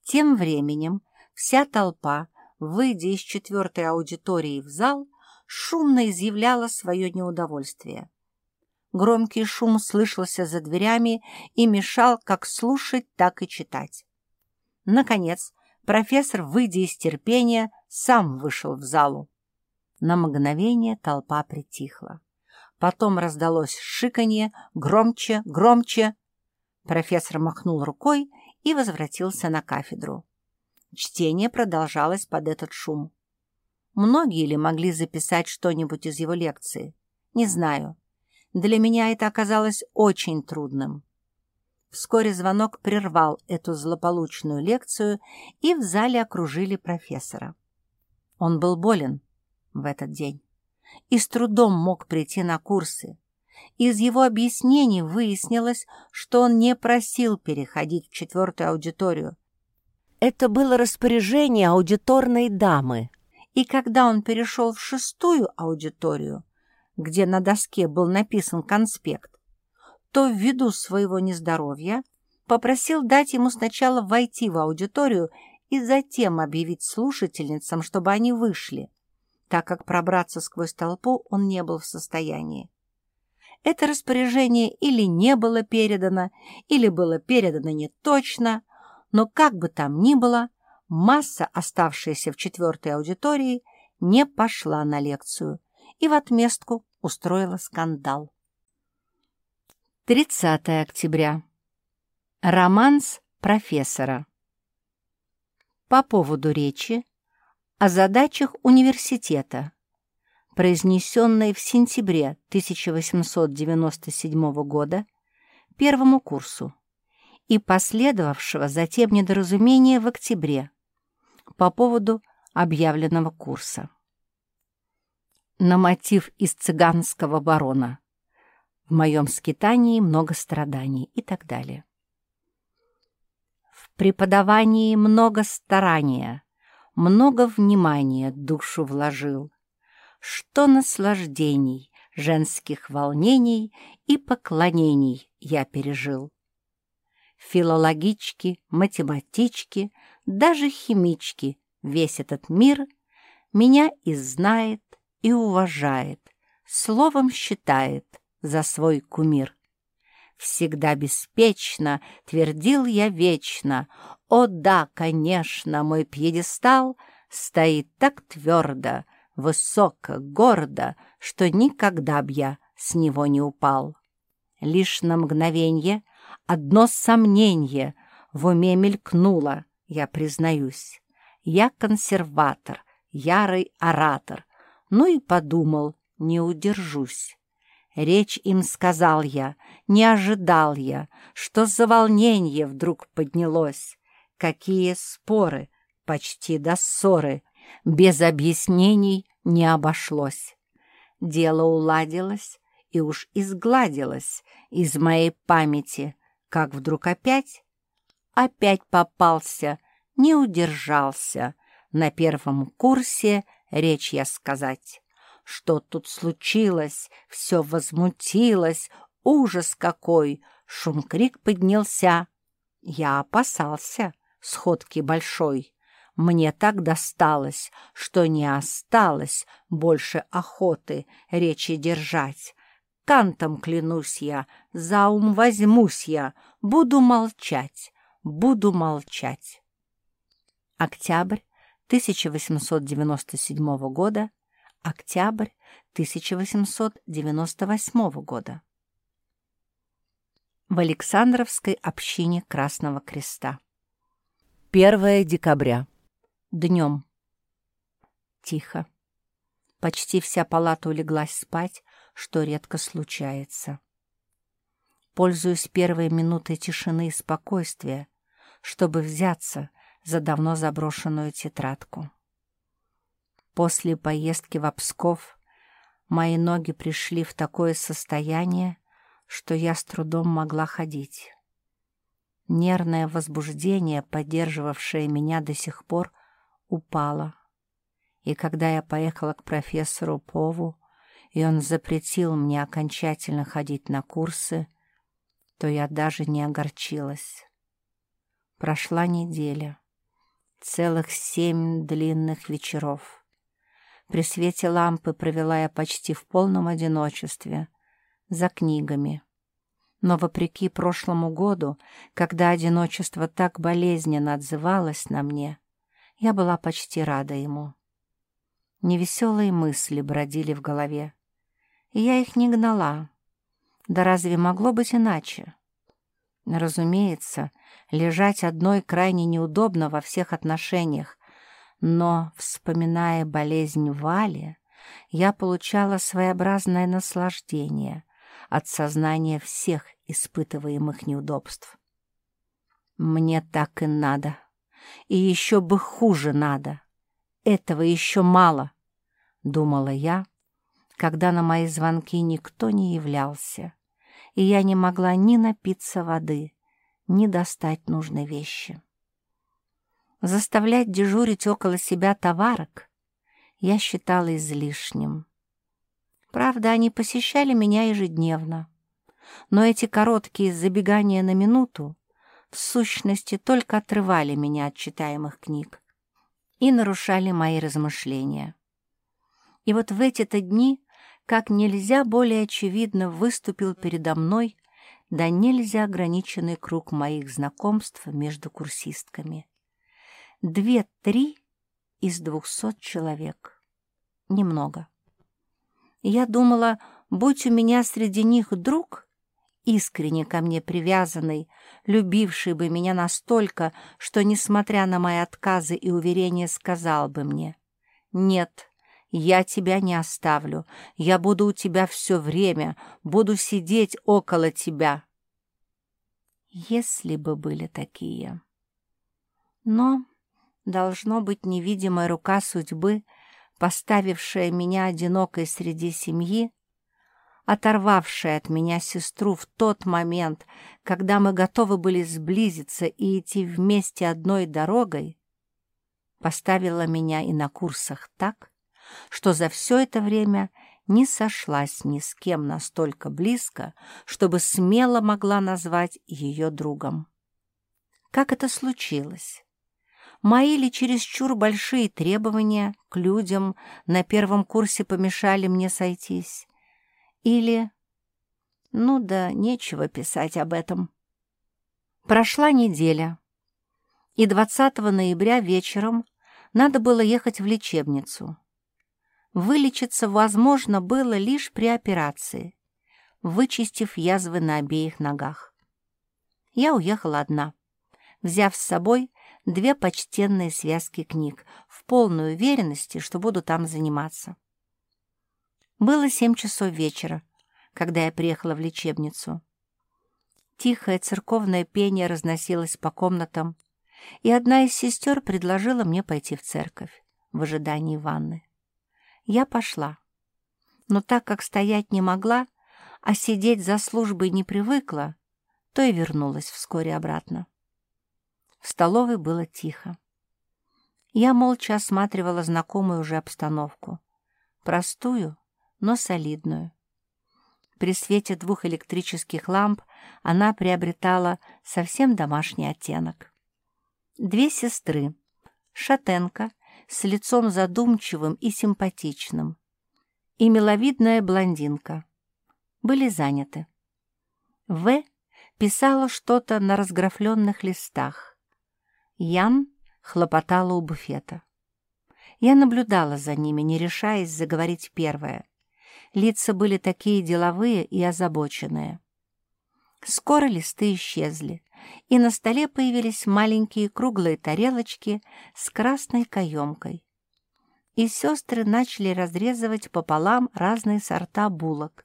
Тем временем Вся толпа, выйдя из четвертой аудитории в зал, шумно изъявляла свое неудовольствие. Громкий шум слышался за дверями и мешал как слушать, так и читать. Наконец, профессор, выйдя из терпения, сам вышел в залу. На мгновение толпа притихла. Потом раздалось шиканье, громче, громче. Профессор махнул рукой и возвратился на кафедру. Чтение продолжалось под этот шум. Многие ли могли записать что-нибудь из его лекции? Не знаю. Для меня это оказалось очень трудным. Вскоре звонок прервал эту злополучную лекцию, и в зале окружили профессора. Он был болен в этот день и с трудом мог прийти на курсы. Из его объяснений выяснилось, что он не просил переходить в четвертую аудиторию. Это было распоряжение аудиторной дамы. И когда он перешел в шестую аудиторию, где на доске был написан конспект, то ввиду своего нездоровья попросил дать ему сначала войти в аудиторию и затем объявить слушательницам, чтобы они вышли, так как пробраться сквозь толпу он не был в состоянии. Это распоряжение или не было передано, или было передано не точно, но как бы там ни было, масса, оставшаяся в четвертой аудитории, не пошла на лекцию, и в отместку устроила скандал. 30 октября. Романс профессора. По поводу речи о задачах университета, произнесенной в сентябре 1897 года первому курсу и последовавшего затем недоразумения в октябре по поводу объявленного курса на мотив из цыганского барона. В моем скитании много страданий и так далее. В преподавании много старания, много внимания душу вложил, что наслаждений, женских волнений и поклонений я пережил. Филологички, математички, даже химички, весь этот мир меня и знает, и уважает, словом считает за свой кумир. Всегда беспечно твердил я вечно, о да, конечно, мой пьедестал стоит так твердо, высоко, гордо, что никогда б я с него не упал. Лишь на мгновенье одно сомнение в уме мелькнуло, я признаюсь. Я консерватор, ярый оратор, ну и подумал, не удержусь. Речь им сказал я, не ожидал я, что за волнение вдруг поднялось. Какие споры, почти до ссоры, без объяснений не обошлось. Дело уладилось и уж изгладилось из моей памяти, как вдруг опять, опять попался, не удержался на первом курсе речь я сказать. Что тут случилось? Все возмутилось. Ужас какой! Шум-крик поднялся. Я опасался сходки большой. Мне так досталось, что не осталось больше охоты речи держать. Кантом клянусь я, за ум возьмусь я, буду молчать, буду молчать. Октябрь 1897 года, октябрь 1898 года. В Александровской общине Красного Креста. 1 декабря. Днем. Тихо. Почти вся палата улеглась спать, что редко случается. Пользуюсь первой минутой тишины и спокойствия, чтобы взяться за давно заброшенную тетрадку. После поездки в Псков мои ноги пришли в такое состояние, что я с трудом могла ходить. Нервное возбуждение, поддерживавшее меня до сих пор, упало. И когда я поехала к профессору Пову, и он запретил мне окончательно ходить на курсы, то я даже не огорчилась. Прошла неделя. Целых семь длинных вечеров. При свете лампы провела я почти в полном одиночестве, за книгами. Но вопреки прошлому году, когда одиночество так болезненно отзывалось на мне, я была почти рада ему. Невеселые мысли бродили в голове, я их не гнала. Да разве могло быть иначе? Разумеется, лежать одной крайне неудобно во всех отношениях, но, вспоминая болезнь Вали, я получала своеобразное наслаждение от сознания всех испытываемых неудобств. Мне так и надо. И еще бы хуже надо. Этого еще мало, — думала я, когда на мои звонки никто не являлся, и я не могла ни напиться воды, ни достать нужной вещи. Заставлять дежурить около себя товарок я считала излишним. Правда, они посещали меня ежедневно, но эти короткие забегания на минуту в сущности только отрывали меня от читаемых книг и нарушали мои размышления. И вот в эти-то дни как нельзя более очевидно выступил передо мной да нельзя ограниченный круг моих знакомств между курсистками. Две-три из двухсот человек. Немного. Я думала, будь у меня среди них друг, искренне ко мне привязанный, любивший бы меня настолько, что, несмотря на мои отказы и уверения, сказал бы мне, «Нет, я тебя не оставлю, я буду у тебя все время, буду сидеть около тебя». Если бы были такие. Но, должно быть, невидимая рука судьбы, поставившая меня одинокой среди семьи, оторвавшая от меня сестру в тот момент, когда мы готовы были сблизиться и идти вместе одной дорогой, поставила меня и на курсах так, что за все это время не сошлась ни с кем настолько близко, чтобы смело могла назвать ее другом. Как это случилось? Мои ли чересчур большие требования к людям на первом курсе помешали мне сойтись? Или... Ну да, нечего писать об этом. Прошла неделя, и 20 ноября вечером надо было ехать в лечебницу. Вылечиться возможно было лишь при операции, вычистив язвы на обеих ногах. Я уехала одна, взяв с собой две почтенные связки книг, в полной уверенности, что буду там заниматься. Было семь часов вечера, когда я приехала в лечебницу. Тихое церковное пение разносилось по комнатам, и одна из сестер предложила мне пойти в церковь в ожидании ванны. Я пошла, но так как стоять не могла, а сидеть за службой не привыкла, то и вернулась вскоре обратно. В столовой было тихо. Я молча осматривала знакомую уже обстановку. Простую, но солидную. При свете двух электрических ламп она приобретала совсем домашний оттенок. Две сестры, шатенка с лицом задумчивым и симпатичным, и миловидная блондинка, были заняты. В писала что-то на разграфленных листах. Ян хлопотала у буфета. Я наблюдала за ними, не решаясь заговорить первое. Лица были такие деловые и озабоченные. Скоро листы исчезли, и на столе появились маленькие круглые тарелочки с красной каемкой. И сестры начали разрезывать пополам разные сорта булок,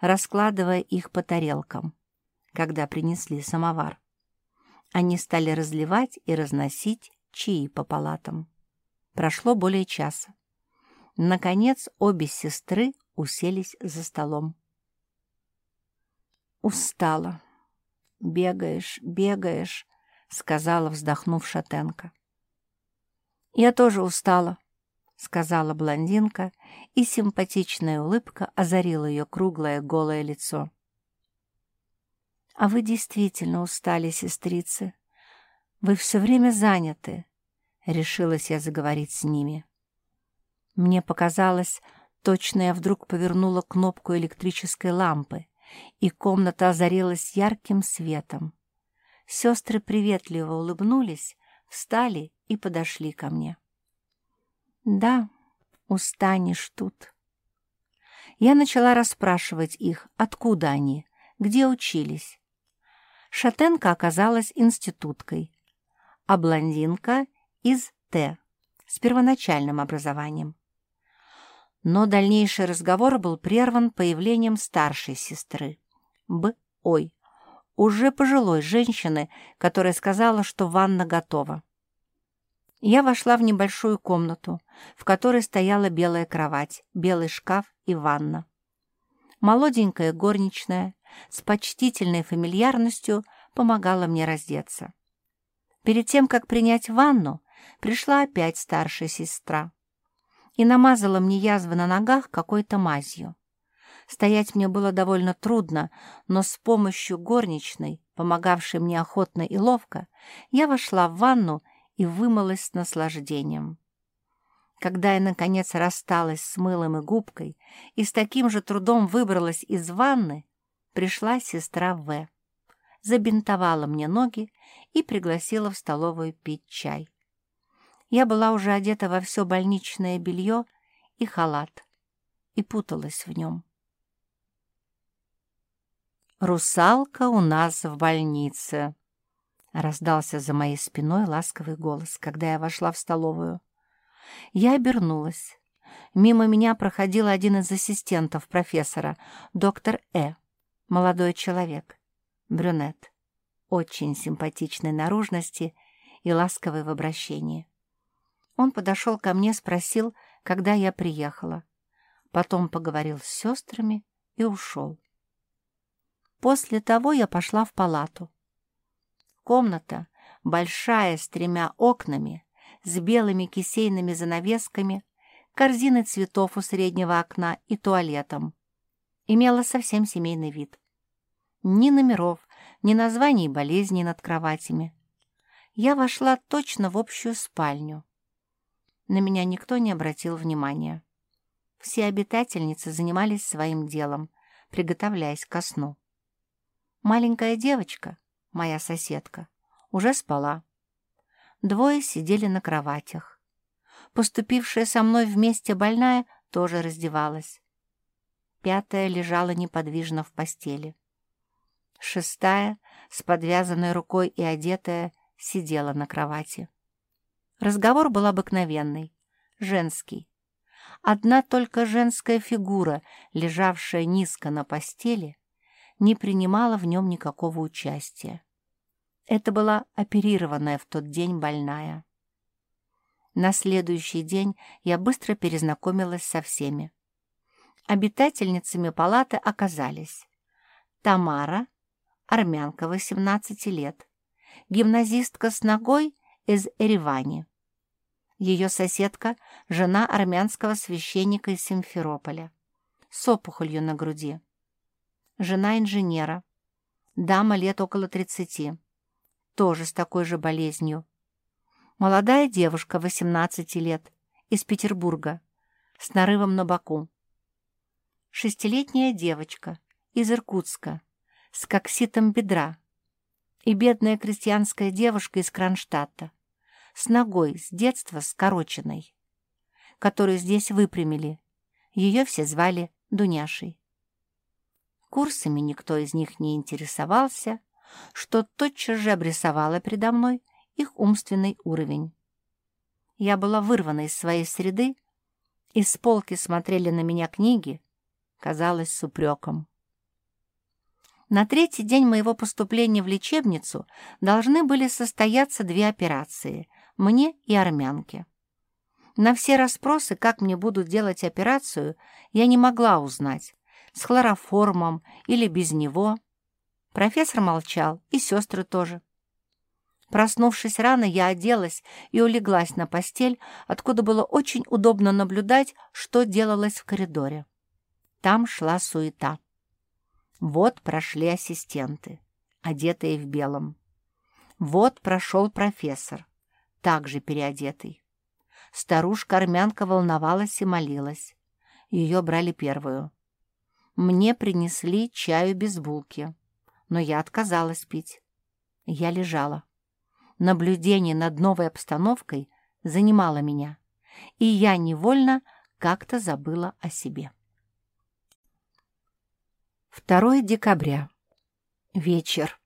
раскладывая их по тарелкам, когда принесли самовар. Они стали разливать и разносить чаи по палатам. Прошло более часа. Наконец обе сестры уселись за столом. «Устала. Бегаешь, бегаешь», — сказала, вздохнув Шатенко. «Я тоже устала», — сказала блондинка, и симпатичная улыбка озарила ее круглое голое лицо. «А вы действительно устали, сестрицы. Вы все время заняты. решилась я заговорить с ними. Мне показалось, точно я вдруг повернула кнопку электрической лампы, и комната озарилась ярким светом. Сестры приветливо улыбнулись, встали и подошли ко мне. «Да, устанешь тут». Я начала расспрашивать их, откуда они, где учились. Шатенка оказалась институткой, а блондинка — из Т, с первоначальным образованием. Но дальнейший разговор был прерван появлением старшей сестры, Б. Ой, уже пожилой женщины, которая сказала, что ванна готова. Я вошла в небольшую комнату, в которой стояла белая кровать, белый шкаф и ванна. Молоденькая горничная с почтительной фамильярностью помогала мне раздеться. Перед тем, как принять ванну, пришла опять старшая сестра и намазала мне язвы на ногах какой-то мазью. Стоять мне было довольно трудно, но с помощью горничной, помогавшей мне охотно и ловко, я вошла в ванну и вымылась с наслаждением. Когда я, наконец, рассталась с мылом и губкой и с таким же трудом выбралась из ванны, пришла сестра В. Забинтовала мне ноги и пригласила в столовую пить чай. Я была уже одета во все больничное белье и халат и путалась в нем. «Русалка у нас в больнице», — раздался за моей спиной ласковый голос, когда я вошла в столовую. Я обернулась. Мимо меня проходил один из ассистентов профессора, доктор Э, молодой человек, брюнет, очень симпатичной наружности и ласковый в обращении. Он подошел ко мне, спросил, когда я приехала. Потом поговорил с сестрами и ушел. После того я пошла в палату. Комната, большая, с тремя окнами, с белыми кисейными занавесками, корзиной цветов у среднего окна и туалетом. Имела совсем семейный вид. Ни номеров, ни названий болезней над кроватями. Я вошла точно в общую спальню. На меня никто не обратил внимания. Все обитательницы занимались своим делом, приготовляясь ко сну. Маленькая девочка, моя соседка, уже спала. Двое сидели на кроватях. Поступившая со мной вместе больная тоже раздевалась. Пятая лежала неподвижно в постели. Шестая, с подвязанной рукой и одетая, сидела на кровати. Разговор был обыкновенный, женский. Одна только женская фигура, лежавшая низко на постели, не принимала в нем никакого участия. Это была оперированная в тот день больная. На следующий день я быстро перезнакомилась со всеми. Обитательницами палаты оказались Тамара, армянка 18 лет, гимназистка с ногой из Эревани. Ее соседка – жена армянского священника из Симферополя, с опухолью на груди жена инженера, дама лет около тридцати, тоже с такой же болезнью. Молодая девушка, 18 лет, из Петербурга, с нарывом на боку. Шестилетняя девочка из Иркутска, с кокситом бедра. И бедная крестьянская девушка из Кронштадта, с ногой с детства скороченной, которую здесь выпрямили. Ее все звали Дуняшей. Курсами никто из них не интересовался, что тотчас же обрисовало передо мной их умственный уровень. Я была вырвана из своей среды, и с полки смотрели на меня книги, казалось, с упреком. На третий день моего поступления в лечебницу должны были состояться две операции — мне и армянке. На все расспросы, как мне будут делать операцию, я не могла узнать, с хлороформом или без него. Профессор молчал, и сестры тоже. Проснувшись рано, я оделась и улеглась на постель, откуда было очень удобно наблюдать, что делалось в коридоре. Там шла суета. Вот прошли ассистенты, одетые в белом. Вот прошел профессор, также переодетый. Старушка-армянка волновалась и молилась. Ее брали первую. Мне принесли чаю без булки, но я отказалась пить. Я лежала. Наблюдение над новой обстановкой занимало меня, и я невольно как-то забыла о себе. 2 декабря. Вечер.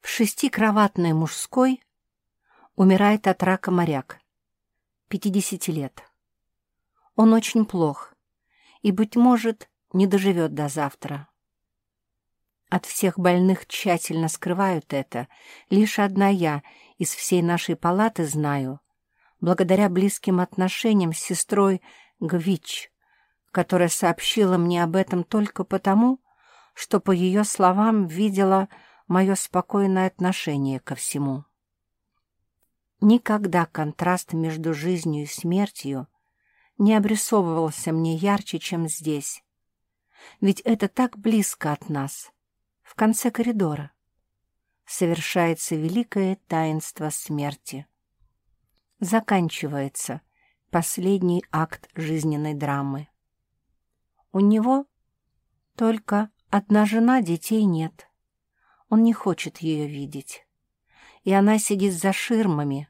В шестикроватной мужской умирает от рака моряк, 50 лет. Он очень плох и, быть может, не доживет до завтра. От всех больных тщательно скрывают это. Лишь одна я из всей нашей палаты знаю, благодаря близким отношениям с сестрой Гвич, которая сообщила мне об этом только потому, что, по ее словам, видела мое спокойное отношение ко всему. Никогда контраст между жизнью и смертью не обрисовывался мне ярче, чем здесь. Ведь это так близко от нас, в конце коридора. Совершается великое таинство смерти. Заканчивается последний акт жизненной драмы. У него только одна жена, детей нет. Он не хочет ее видеть. И она сидит за ширмами,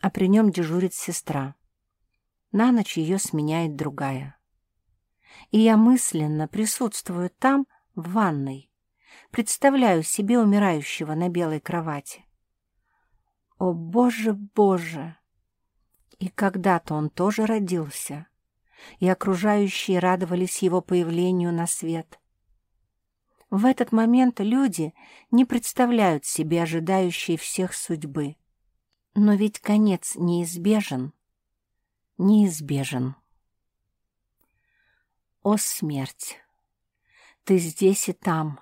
а при нем дежурит сестра. На ночь ее сменяет другая. И я мысленно присутствую там, в ванной, представляю себе умирающего на белой кровати. О, Боже, Боже! И когда-то он тоже родился, и окружающие радовались его появлению на свет. В этот момент люди не представляют себе ожидающие всех судьбы. Но ведь конец неизбежен, неизбежен. О, смерть! Ты здесь и там.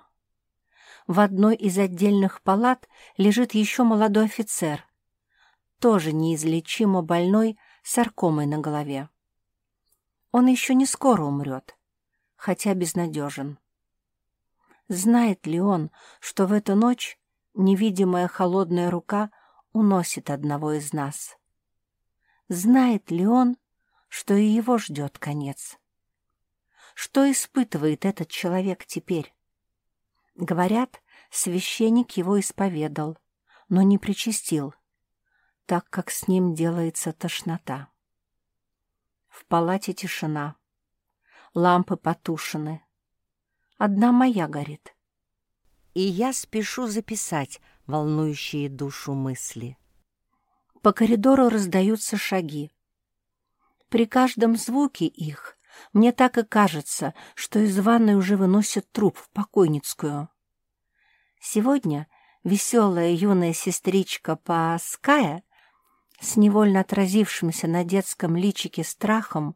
В одной из отдельных палат лежит еще молодой офицер, тоже неизлечимо больной саркомой на голове. Он еще не скоро умрет, хотя безнадежен. Знает ли он, что в эту ночь невидимая холодная рука уносит одного из нас? Знает ли он, что и его ждет конец? Что испытывает этот человек теперь? Говорят, священник его исповедал, но не причастил, так как с ним делается тошнота. В палате тишина. Лампы потушены. Одна моя горит. И я спешу записать волнующие душу мысли. По коридору раздаются шаги. При каждом звуке их мне так и кажется, что из ванной уже выносят труп в покойницкую. Сегодня веселая юная сестричка Паская с невольно отразившимся на детском личике страхом,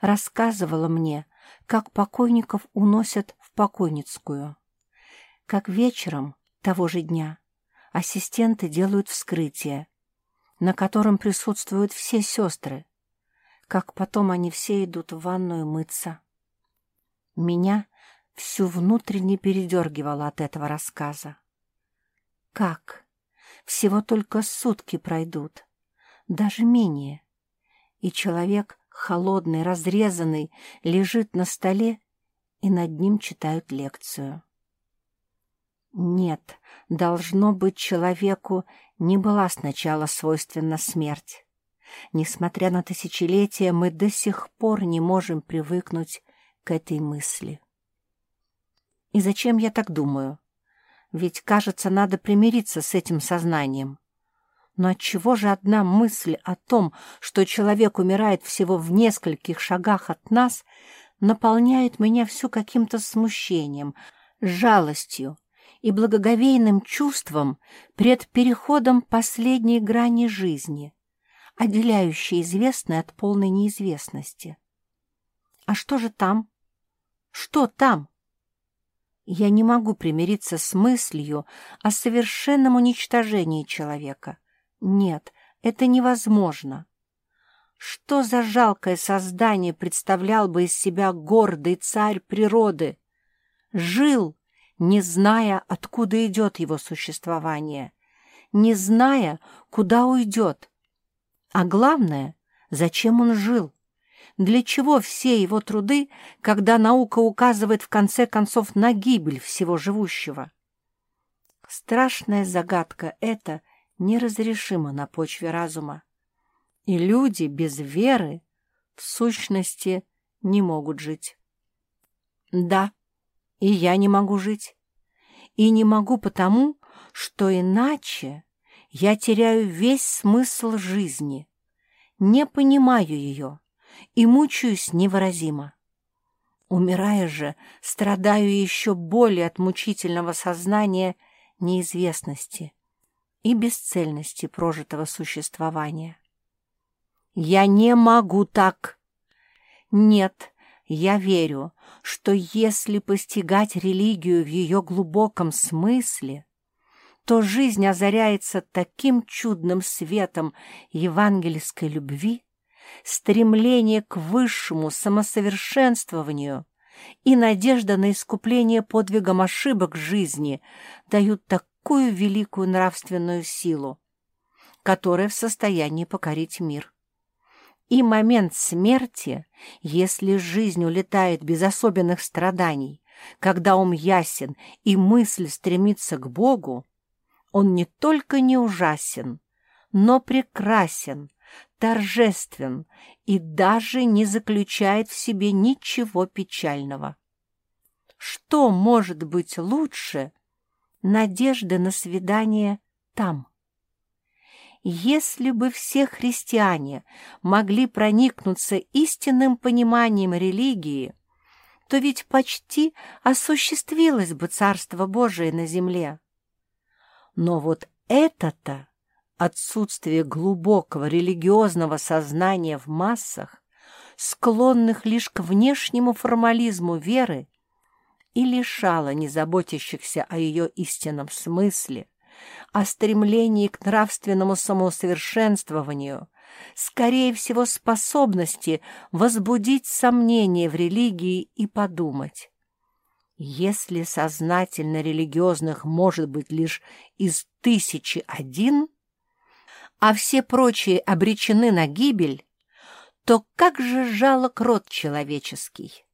рассказывала мне, как покойников уносят покойницкую. Как вечером того же дня ассистенты делают вскрытие, на котором присутствуют все сестры, как потом они все идут в ванную мыться. Меня всю внутренне передергивало от этого рассказа. Как? Всего только сутки пройдут даже менее. И человек, холодный, разрезанный, лежит на столе, и над ним читают лекцию. Нет, должно быть, человеку не была сначала свойственна смерть. Несмотря на тысячелетия, мы до сих пор не можем привыкнуть к этой мысли. И зачем я так думаю? Ведь, кажется, надо примириться с этим сознанием. Но отчего же одна мысль о том, что человек умирает всего в нескольких шагах от нас, наполняет меня всю каким-то смущением, жалостью и благоговейным чувством пред переходом последней грани жизни, отделяющей известное от полной неизвестности? А что же там? Что там? Я не могу примириться с мыслью о совершенном уничтожении человека — нет, это невозможно. Что за жалкое создание представлял бы из себя гордый царь природы? Жил, не зная, откуда идет его существование, не зная, куда уйдет. А главное, зачем он жил? Для чего все его труды, когда наука указывает в конце концов на гибель всего живущего? Страшная загадка эта неразрешима на почве разума. И люди без веры, в сущности, не могут жить. Да, и я не могу жить. И не могу потому, что иначе я теряю весь смысл жизни, не понимаю ее и мучаюсь невыразимо. Умирая же, страдаю еще более от мучительного сознания неизвестности и бесцельности прожитого существования. Я не могу так. Нет, я верю, что если постигать религию в ее глубоком смысле, то жизнь озаряется таким чудным светом евангельской любви, стремление к высшему самосовершенствованию и надежда на искупление подвигом ошибок жизни дают такую великую нравственную силу, которая в состоянии покорить мир. И момент смерти, если жизнь улетает без особенных страданий, когда ум ясен и мысль стремится к Богу, он не только не ужасен, но прекрасен, торжествен и даже не заключает в себе ничего печального. Что может быть лучше надежды на свидание там? Если бы все христиане могли проникнуться истинным пониманием религии, то ведь почти осуществилось бы Царство Божие на земле. Но вот это-то отсутствие глубокого религиозного сознания в массах, склонных лишь к внешнему формализму веры, и лишало незаботящихся о ее истинном смысле, о стремлении к нравственному самоусовершенствованию, скорее всего, способности возбудить сомнения в религии и подумать, если сознательно религиозных может быть лишь из тысячи один, а все прочие обречены на гибель, то как же жалок род человеческий?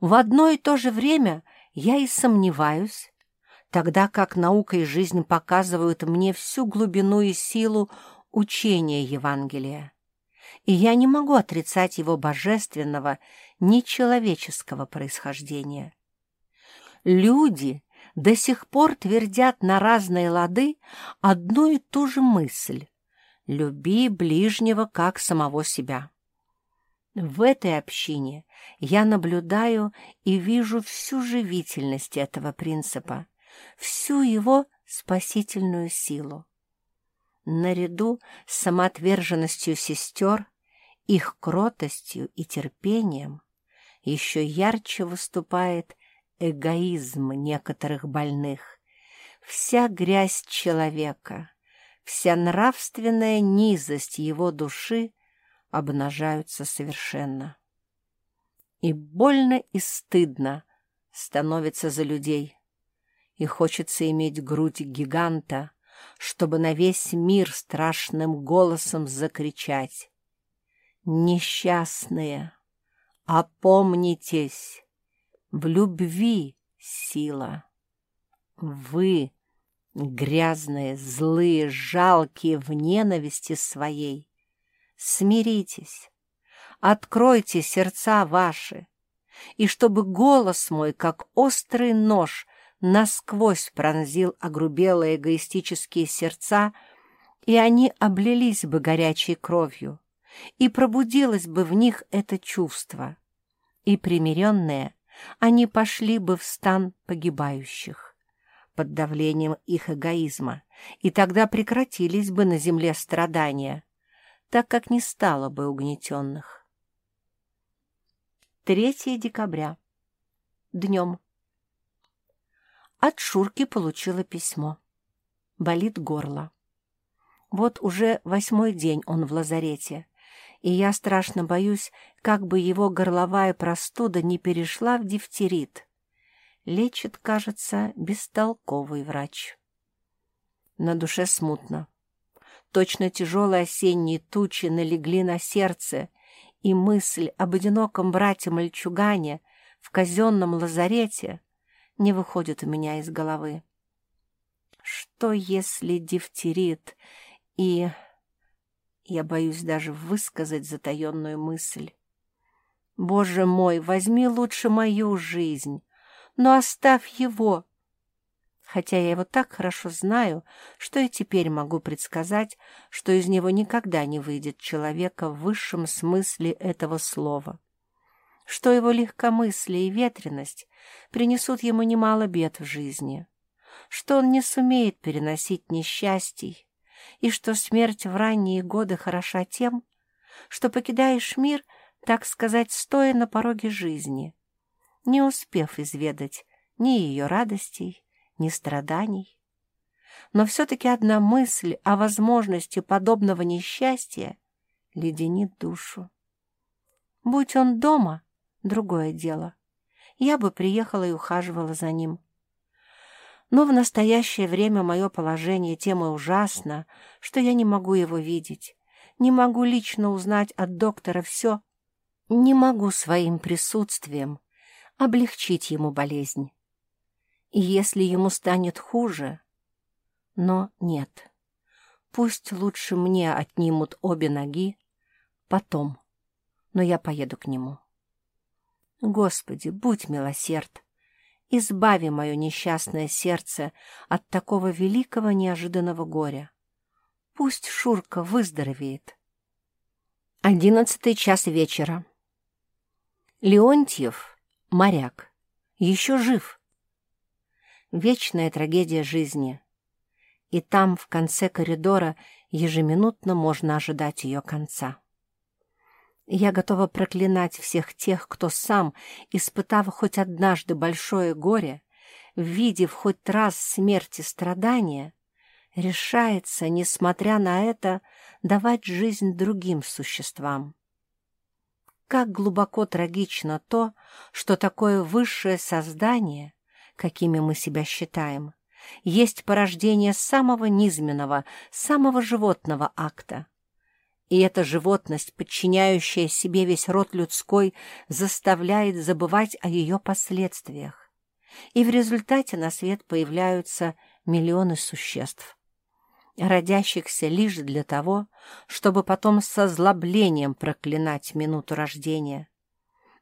В одно и то же время я и сомневаюсь, тогда как наука и жизнь показывают мне всю глубину и силу учения Евангелия. И я не могу отрицать его божественного, нечеловеческого происхождения. Люди до сих пор твердят на разные лады одну и ту же мысль — «люби ближнего, как самого себя». В этой общине я наблюдаю и вижу всю живительность этого принципа, всю его спасительную силу. Наряду с самоотверженностью сестер, их кротостью и терпением еще ярче выступает эгоизм некоторых больных, вся грязь человека, вся нравственная низость его души обнажаются совершенно. И больно и стыдно становится за людей, и хочется иметь грудь гиганта, чтобы на весь мир страшным голосом закричать. «Несчастные, опомнитесь!» В любви сила. Вы, грязные, злые, жалкие в ненависти своей, смиритесь, откройте сердца ваши, и чтобы голос мой, как острый нож, насквозь пронзил огрубелые эгоистические сердца, и они облились бы горячей кровью, и пробудилось бы в них это чувство, и примиренные они пошли бы в стан погибающих под давлением их эгоизма, и тогда прекратились бы на земле страдания, так как не стало бы угнетенных. 3 декабря. Днем. От Шурки получила письмо. Болит горло. Вот уже восьмой день он в лазарете, и я страшно боюсь, как бы его горловая простуда не перешла в дифтерит. Лечит, кажется, бестолковый врач. На душе смутно. Точно тяжелые осенние тучи налегли на сердце, и мысль об одиноком брате-мальчугане в казенном лазарете не выходит у меня из головы. Что если дифтерит и... Я боюсь даже высказать затаенную мысль. Боже мой, возьми лучше мою жизнь, но оставь его. Хотя я его так хорошо знаю, что и теперь могу предсказать, что из него никогда не выйдет человека в высшем смысле этого слова. Что его легкомыслие и ветренность принесут ему немало бед в жизни. Что он не сумеет переносить несчастий, и что смерть в ранние годы хороша тем, что покидаешь мир, так сказать, стоя на пороге жизни, не успев изведать ни ее радостей, ни страданий. Но все-таки одна мысль о возможности подобного несчастья леденит душу. Будь он дома, другое дело. Я бы приехала и ухаживала за ним. Но в настоящее время мое положение тем и ужасно, что я не могу его видеть, не могу лично узнать от доктора все, не могу своим присутствием облегчить ему болезнь. И если ему станет хуже... Но нет. Пусть лучше мне отнимут обе ноги, потом, но я поеду к нему. Господи, будь милосерд, избави мое несчастное сердце от такого великого неожиданного горя. Пусть Шурка выздоровеет. Одиннадцатый час вечера. Леонтьев, моряк, еще жив. Вечная трагедия жизни. И там, в конце коридора, ежеминутно можно ожидать ее конца. Я готова проклинать всех тех, кто сам, испытав хоть однажды большое горе, видев хоть раз смерть и страдания, решается, несмотря на это, давать жизнь другим существам. Как глубоко трагично то, что такое высшее создание, какими мы себя считаем, есть порождение самого низменного, самого животного акта, и эта животность, подчиняющая себе весь род людской, заставляет забывать о ее последствиях. И в результате на свет появляются миллионы существ, родящихся лишь для того, чтобы потом со злоблением проклинать минуту рождения.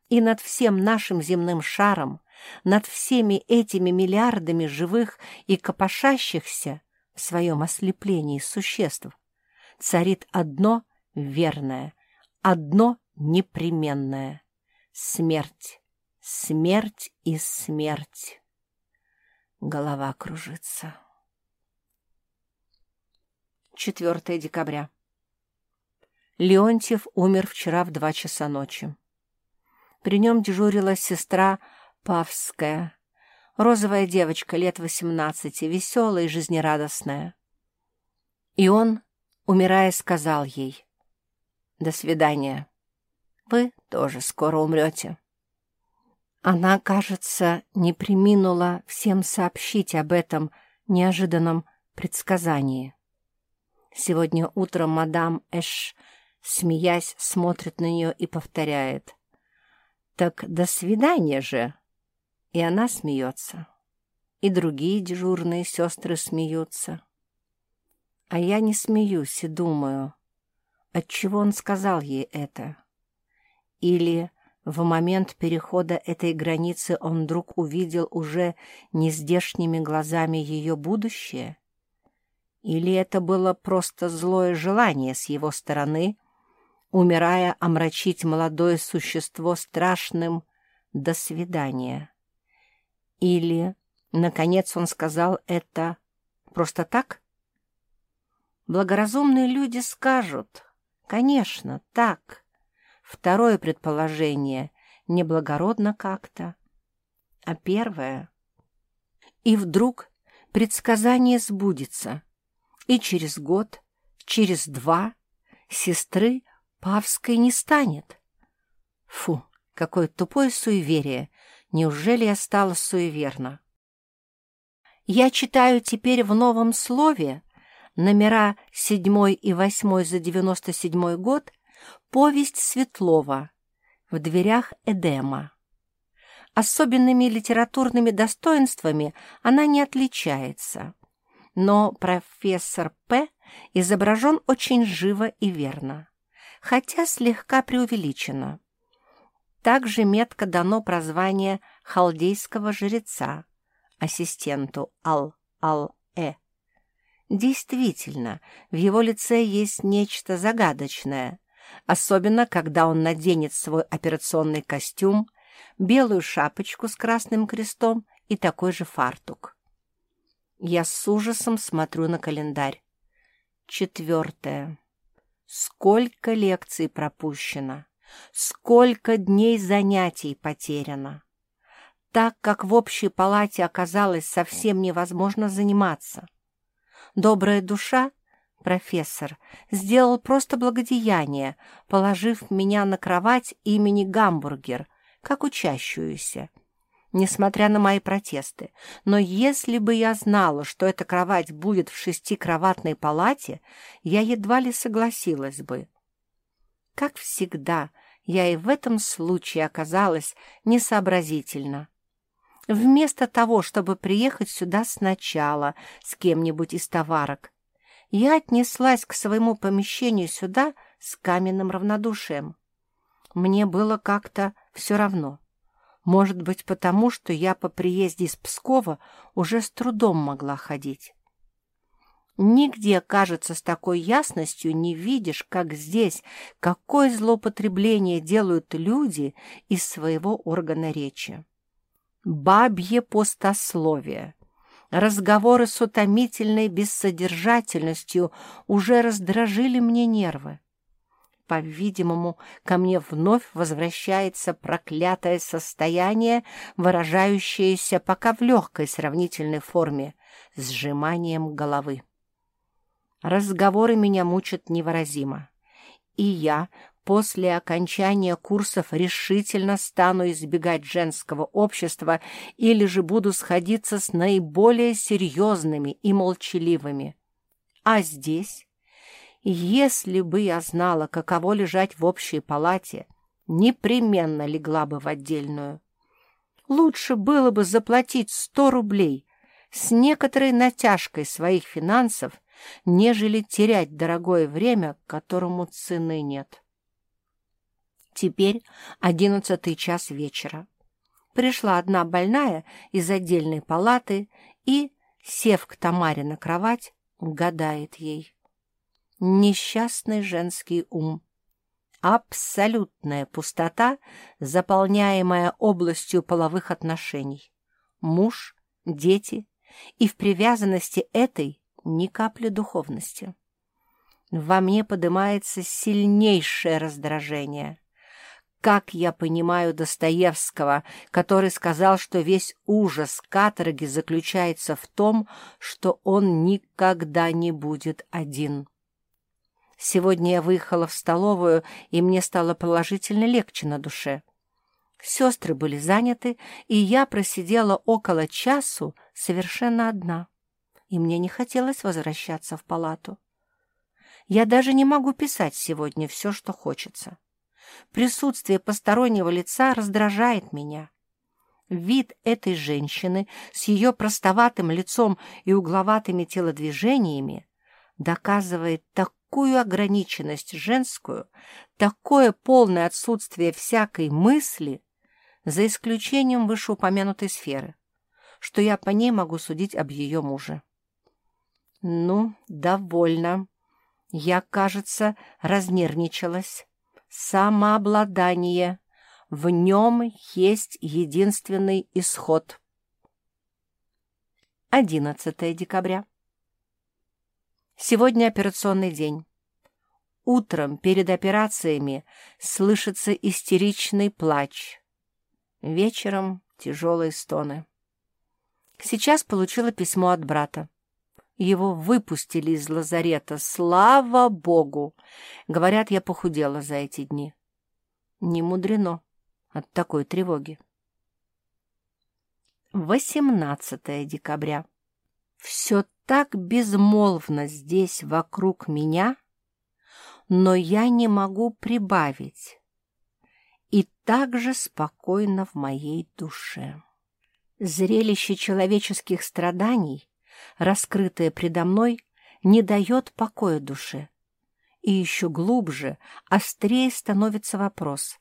И над всем нашим земным шаром, над всеми этими миллиардами живых и копошащихся в своем ослеплении существ царит одно — верное, одно непременное — смерть, смерть и смерть. Голова кружится. 4 декабря. Леонтьев умер вчера в два часа ночи. При нем дежурила сестра Павская, розовая девочка лет восемнадцати, веселая и жизнерадостная. И он, умирая, сказал ей, до свидания. Вы тоже скоро умрете. Она, кажется, не приминула всем сообщить об этом неожиданном предсказании. Сегодня утром мадам Эш, смеясь, смотрит на нее и повторяет. «Так до свидания же!» И она смеется. И другие дежурные сестры смеются. А я не смеюсь и думаю, Отчего он сказал ей это? Или в момент перехода этой границы он вдруг увидел уже нездешними глазами ее будущее? Или это было просто злое желание с его стороны, умирая, омрачить молодое существо страшным «до свидания»? Или, наконец, он сказал это просто так? Благоразумные люди скажут, Конечно, так. Второе предположение неблагородно как-то. А первое... И вдруг предсказание сбудется. И через год, через два сестры Павской не станет. Фу, какое тупое суеверие! Неужели я стала суеверна? Я читаю теперь в новом слове Номера 7 и 8 за 97 год – повесть Светлова «В дверях Эдема». Особенными литературными достоинствами она не отличается, но профессор П. изображен очень живо и верно, хотя слегка преувеличено. Также метко дано прозвание халдейского жреца ассистенту Ал-Ал-Э. Действительно, в его лице есть нечто загадочное, особенно когда он наденет свой операционный костюм, белую шапочку с красным крестом и такой же фартук. Я с ужасом смотрю на календарь. Четвертое. Сколько лекций пропущено, сколько дней занятий потеряно. Так как в общей палате оказалось совсем невозможно заниматься. Добрая душа, профессор, сделал просто благодеяние, положив меня на кровать имени Гамбургер, как учащуюся, несмотря на мои протесты. Но если бы я знала, что эта кровать будет в шестикроватной палате, я едва ли согласилась бы. Как всегда, я и в этом случае оказалась несообразительна. Вместо того, чтобы приехать сюда сначала с кем-нибудь из товарок, я отнеслась к своему помещению сюда с каменным равнодушием. Мне было как-то все равно. Может быть, потому что я по приезде из Пскова уже с трудом могла ходить. Нигде, кажется, с такой ясностью не видишь, как здесь, какое злоупотребление делают люди из своего органа речи. Бабье пустословие, разговоры с утомительной бессодержательностью уже раздражили мне нервы. По-видимому, ко мне вновь возвращается проклятое состояние, выражающееся пока в легкой сравнительной форме, сжиманием головы. Разговоры меня мучат невыразимо, и я после окончания курсов решительно стану избегать женского общества или же буду сходиться с наиболее серьезными и молчаливыми. А здесь если бы я знала, каково лежать в общей палате, непременно легла бы в отдельную. Лучше было бы заплатить сто рублей с некоторой натяжкой своих финансов, нежели терять дорогое время, которому цены нет. Теперь одиннадцатый час вечера. Пришла одна больная из отдельной палаты и, сев к Тамаре на кровать, гадает ей. Несчастный женский ум. Абсолютная пустота, заполняемая областью половых отношений. Муж, дети и в привязанности этой ни капли духовности. Во мне поднимается сильнейшее раздражение. Как я понимаю Достоевского, который сказал, что весь ужас каторги заключается в том, что он никогда не будет один. Сегодня я выехала в столовую, и мне стало положительно легче на душе. Сестры были заняты, и я просидела около часу совершенно одна, и мне не хотелось возвращаться в палату. Я даже не могу писать сегодня все, что хочется. Присутствие постороннего лица раздражает меня. Вид этой женщины с ее простоватым лицом и угловатыми телодвижениями доказывает так такую ограниченность женскую, такое полное отсутствие всякой мысли, за исключением вышеупомянутой сферы, что я по ней могу судить об ее муже. Ну, довольно. Я, кажется, разнервничалась. Самообладание. В нем есть единственный исход. 11 декабря. Сегодня операционный день. Утром перед операциями слышится истеричный плач. Вечером тяжелые стоны. Сейчас получила письмо от брата. Его выпустили из лазарета. Слава Богу! Говорят, я похудела за эти дни. Не мудрено от такой тревоги. 18 декабря. Все так безмолвно здесь вокруг меня, но я не могу прибавить. И так же спокойно в моей душе. Зрелище человеческих страданий, раскрытое предо мной, не дает покоя душе. И еще глубже, острее становится вопрос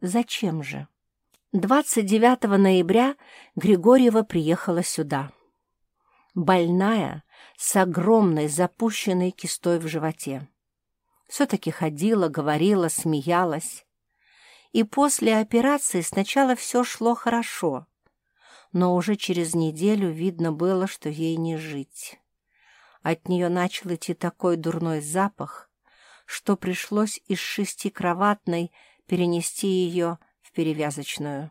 «Зачем же?». 29 ноября Григорьева приехала сюда. Больная, с огромной запущенной кистой в животе. Все-таки ходила, говорила, смеялась. И после операции сначала все шло хорошо, но уже через неделю видно было, что ей не жить. От нее начал идти такой дурной запах, что пришлось из шестикроватной перенести ее в перевязочную.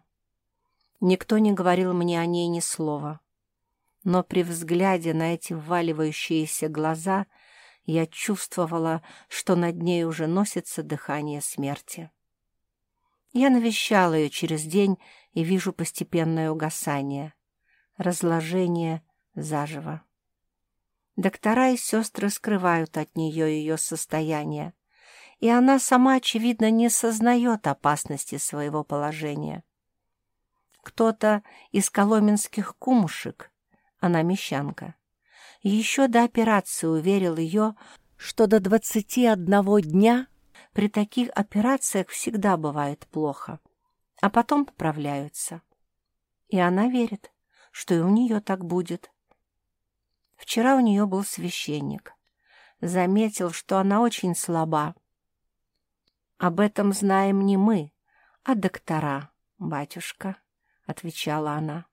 Никто не говорил мне о ней ни слова. Но при взгляде на эти вваливающиеся глаза я чувствовала, что над ней уже носится дыхание смерти. Я навещала ее через день и вижу постепенное угасание, разложение заживо. Доктора и сестрры скрывают от нее ее состояние, и она сама, очевидно, не сознает опасности своего положения. Кто-то из коломенских кумушек, она мещанка, еще до операции уверил ее, что до двадцати одного дня при таких операциях всегда бывает плохо, а потом поправляются. И она верит, что и у нее так будет. Вчера у нее был священник. Заметил, что она очень слаба. «Об этом знаем не мы, а доктора, батюшка», — отвечала она.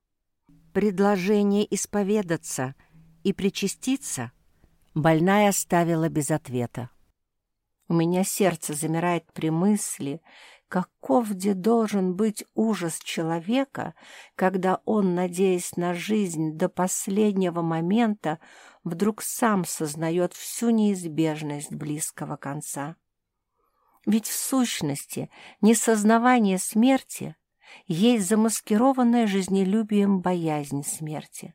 Предложение исповедаться и причаститься больная оставила без ответа. У меня сердце замирает при мысли, каков где должен быть ужас человека, когда он, надеясь на жизнь до последнего момента, вдруг сам сознает всю неизбежность близкого конца. Ведь в сущности несознавание смерти есть замаскированная жизнелюбием боязнь смерти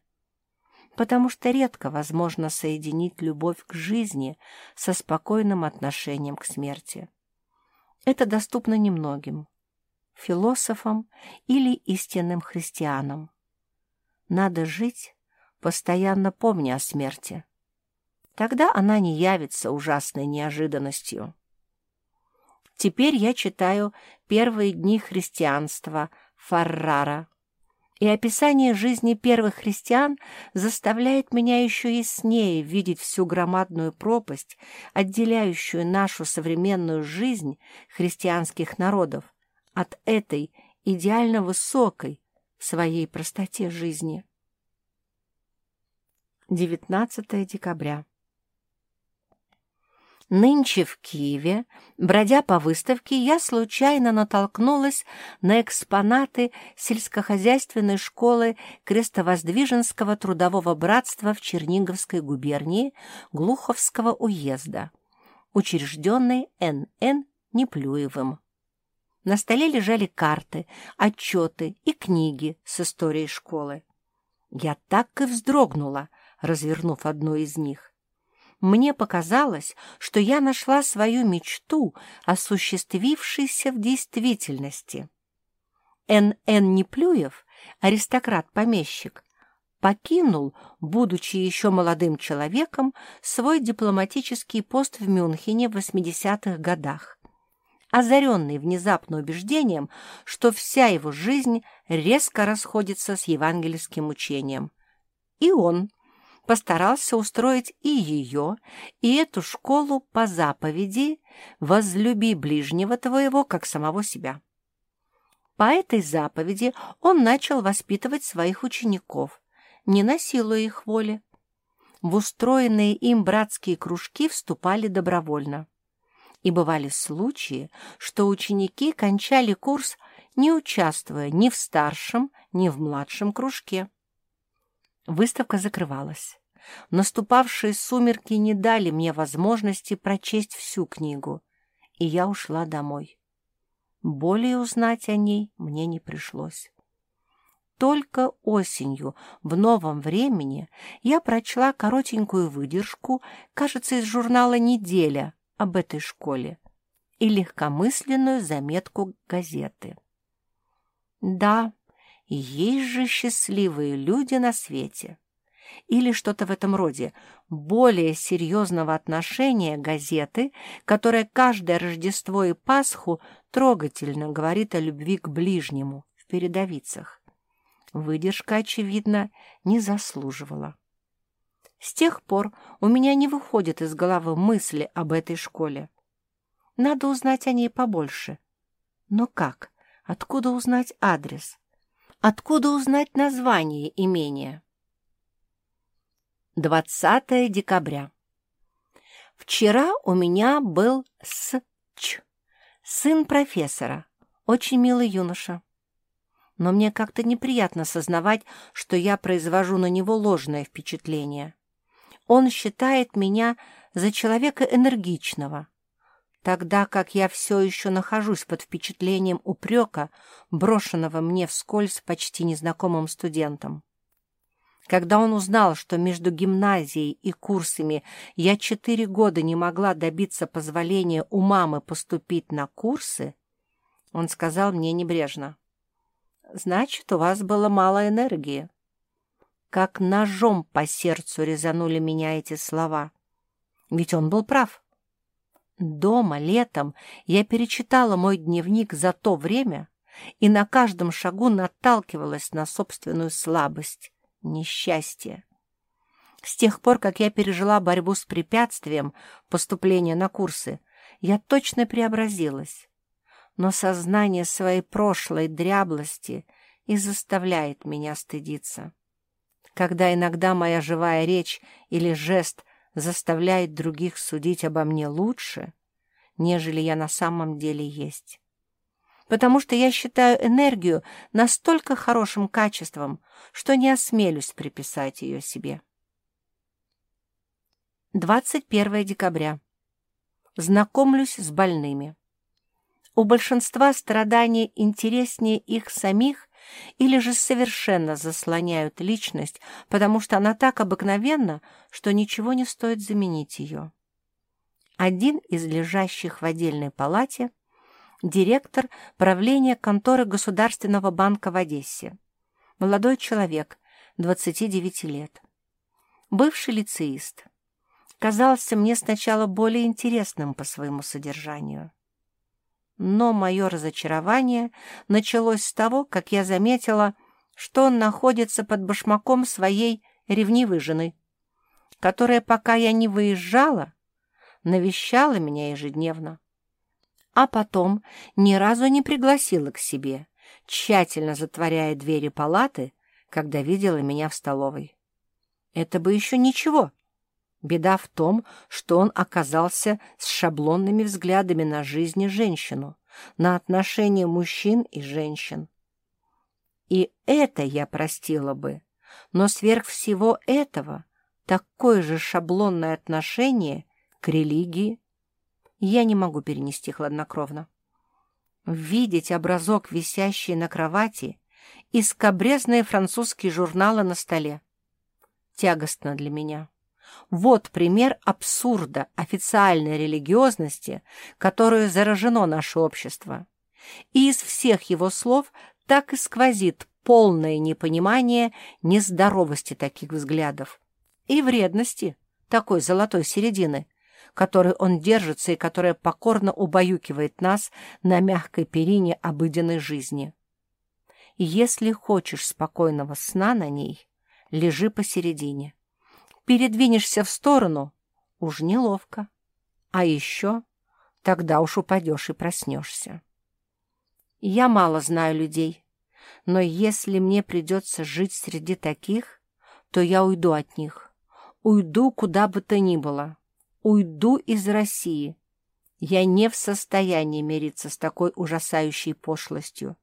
потому что редко возможно соединить любовь к жизни со спокойным отношением к смерти. Это доступно немногим – философам или истинным христианам. Надо жить, постоянно помня о смерти. Тогда она не явится ужасной неожиданностью. Теперь я читаю «Первые дни христианства» Фаррара и описание жизни первых христиан заставляет меня еще яснее видеть всю громадную пропасть, отделяющую нашу современную жизнь христианских народов от этой идеально высокой своей простоте жизни. 19 декабря Нынче в Киеве, бродя по выставке, я случайно натолкнулась на экспонаты сельскохозяйственной школы Крестовоздвиженского трудового братства в Черниговской губернии Глуховского уезда, учрежденной Н.Н. Неплюевым. На столе лежали карты, отчеты и книги с историей школы. Я так и вздрогнула, развернув одну из них. Мне показалось, что я нашла свою мечту, осуществившейся в действительности. Н.Н. Неплюев, аристократ-помещик, покинул, будучи еще молодым человеком, свой дипломатический пост в Мюнхене в 80-х годах, озаренный внезапно убеждением, что вся его жизнь резко расходится с евангельским учением. И он, постарался устроить и ее, и эту школу по заповеди «Возлюби ближнего твоего, как самого себя». По этой заповеди он начал воспитывать своих учеников, не насилуя их воли. В устроенные им братские кружки вступали добровольно. И бывали случаи, что ученики кончали курс, не участвуя ни в старшем, ни в младшем кружке. Выставка закрывалась. Наступавшие сумерки не дали мне возможности прочесть всю книгу, и я ушла домой. Более узнать о ней мне не пришлось. только осенью, в новом времени, я прочла коротенькую выдержку, кажется, из журнала «Неделя» об этой школе и легкомысленную заметку газеты. Да, есть же счастливые люди на свете. Или что-то в этом роде, более серьезного отношения газеты, которая каждое Рождество и Пасху трогательно говорит о любви к ближнему в передовицах. Выдержка, очевидно, не заслуживала. С тех пор у меня не выходит из головы мысли об этой школе. Надо узнать о ней побольше. Но как? Откуда узнать адрес? Откуда узнать название имения? 20 декабря. Вчера у меня был С.Ч. Сын профессора. Очень милый юноша. Но мне как-то неприятно сознавать, что я произвожу на него ложное впечатление. Он считает меня за человека энергичного, тогда как я все еще нахожусь под впечатлением упрека, брошенного мне вскользь почти незнакомым студентом. Когда он узнал, что между гимназией и курсами я четыре года не могла добиться позволения у мамы поступить на курсы, он сказал мне небрежно. «Значит, у вас было мало энергии». Как ножом по сердцу резанули меня эти слова. Ведь он был прав. Дома, летом, я перечитала мой дневник за то время и на каждом шагу наталкивалась на собственную слабость, несчастье. С тех пор, как я пережила борьбу с препятствием поступления на курсы, я точно преобразилась. Но сознание своей прошлой дряблости и заставляет меня стыдиться. Когда иногда моя живая речь или жест заставляет других судить обо мне лучше, нежели я на самом деле есть потому что я считаю энергию настолько хорошим качеством, что не осмелюсь приписать ее себе. 21 декабря. Знакомлюсь с больными. У большинства страдания интереснее их самих или же совершенно заслоняют личность, потому что она так обыкновенна, что ничего не стоит заменить ее. Один из лежащих в отдельной палате – директор правления конторы Государственного банка в Одессе. Молодой человек, 29 лет. Бывший лицеист. Казался мне сначала более интересным по своему содержанию. Но мое разочарование началось с того, как я заметила, что он находится под башмаком своей ревнивой жены, которая, пока я не выезжала, навещала меня ежедневно а потом ни разу не пригласила к себе, тщательно затворяя двери палаты, когда видела меня в столовой. Это бы еще ничего. Беда в том, что он оказался с шаблонными взглядами на жизнь и женщину, на отношения мужчин и женщин. И это я простила бы, но сверх всего этого такое же шаблонное отношение к религии, я не могу перенести хладнокровно. Видеть образок, висящий на кровати, и скобрезные французские журналы на столе. Тягостно для меня. Вот пример абсурда официальной религиозности, которую заражено наше общество. И из всех его слов так и сквозит полное непонимание нездоровости таких взглядов и вредности такой золотой середины, которой он держится и которая покорно убаюкивает нас на мягкой перине обыденной жизни. Если хочешь спокойного сна на ней, лежи посередине. Передвинешься в сторону — уж неловко. А еще тогда уж упадешь и проснешься. Я мало знаю людей, но если мне придется жить среди таких, то я уйду от них. Уйду куда бы то ни было уйду из России. Я не в состоянии мириться с такой ужасающей пошлостью.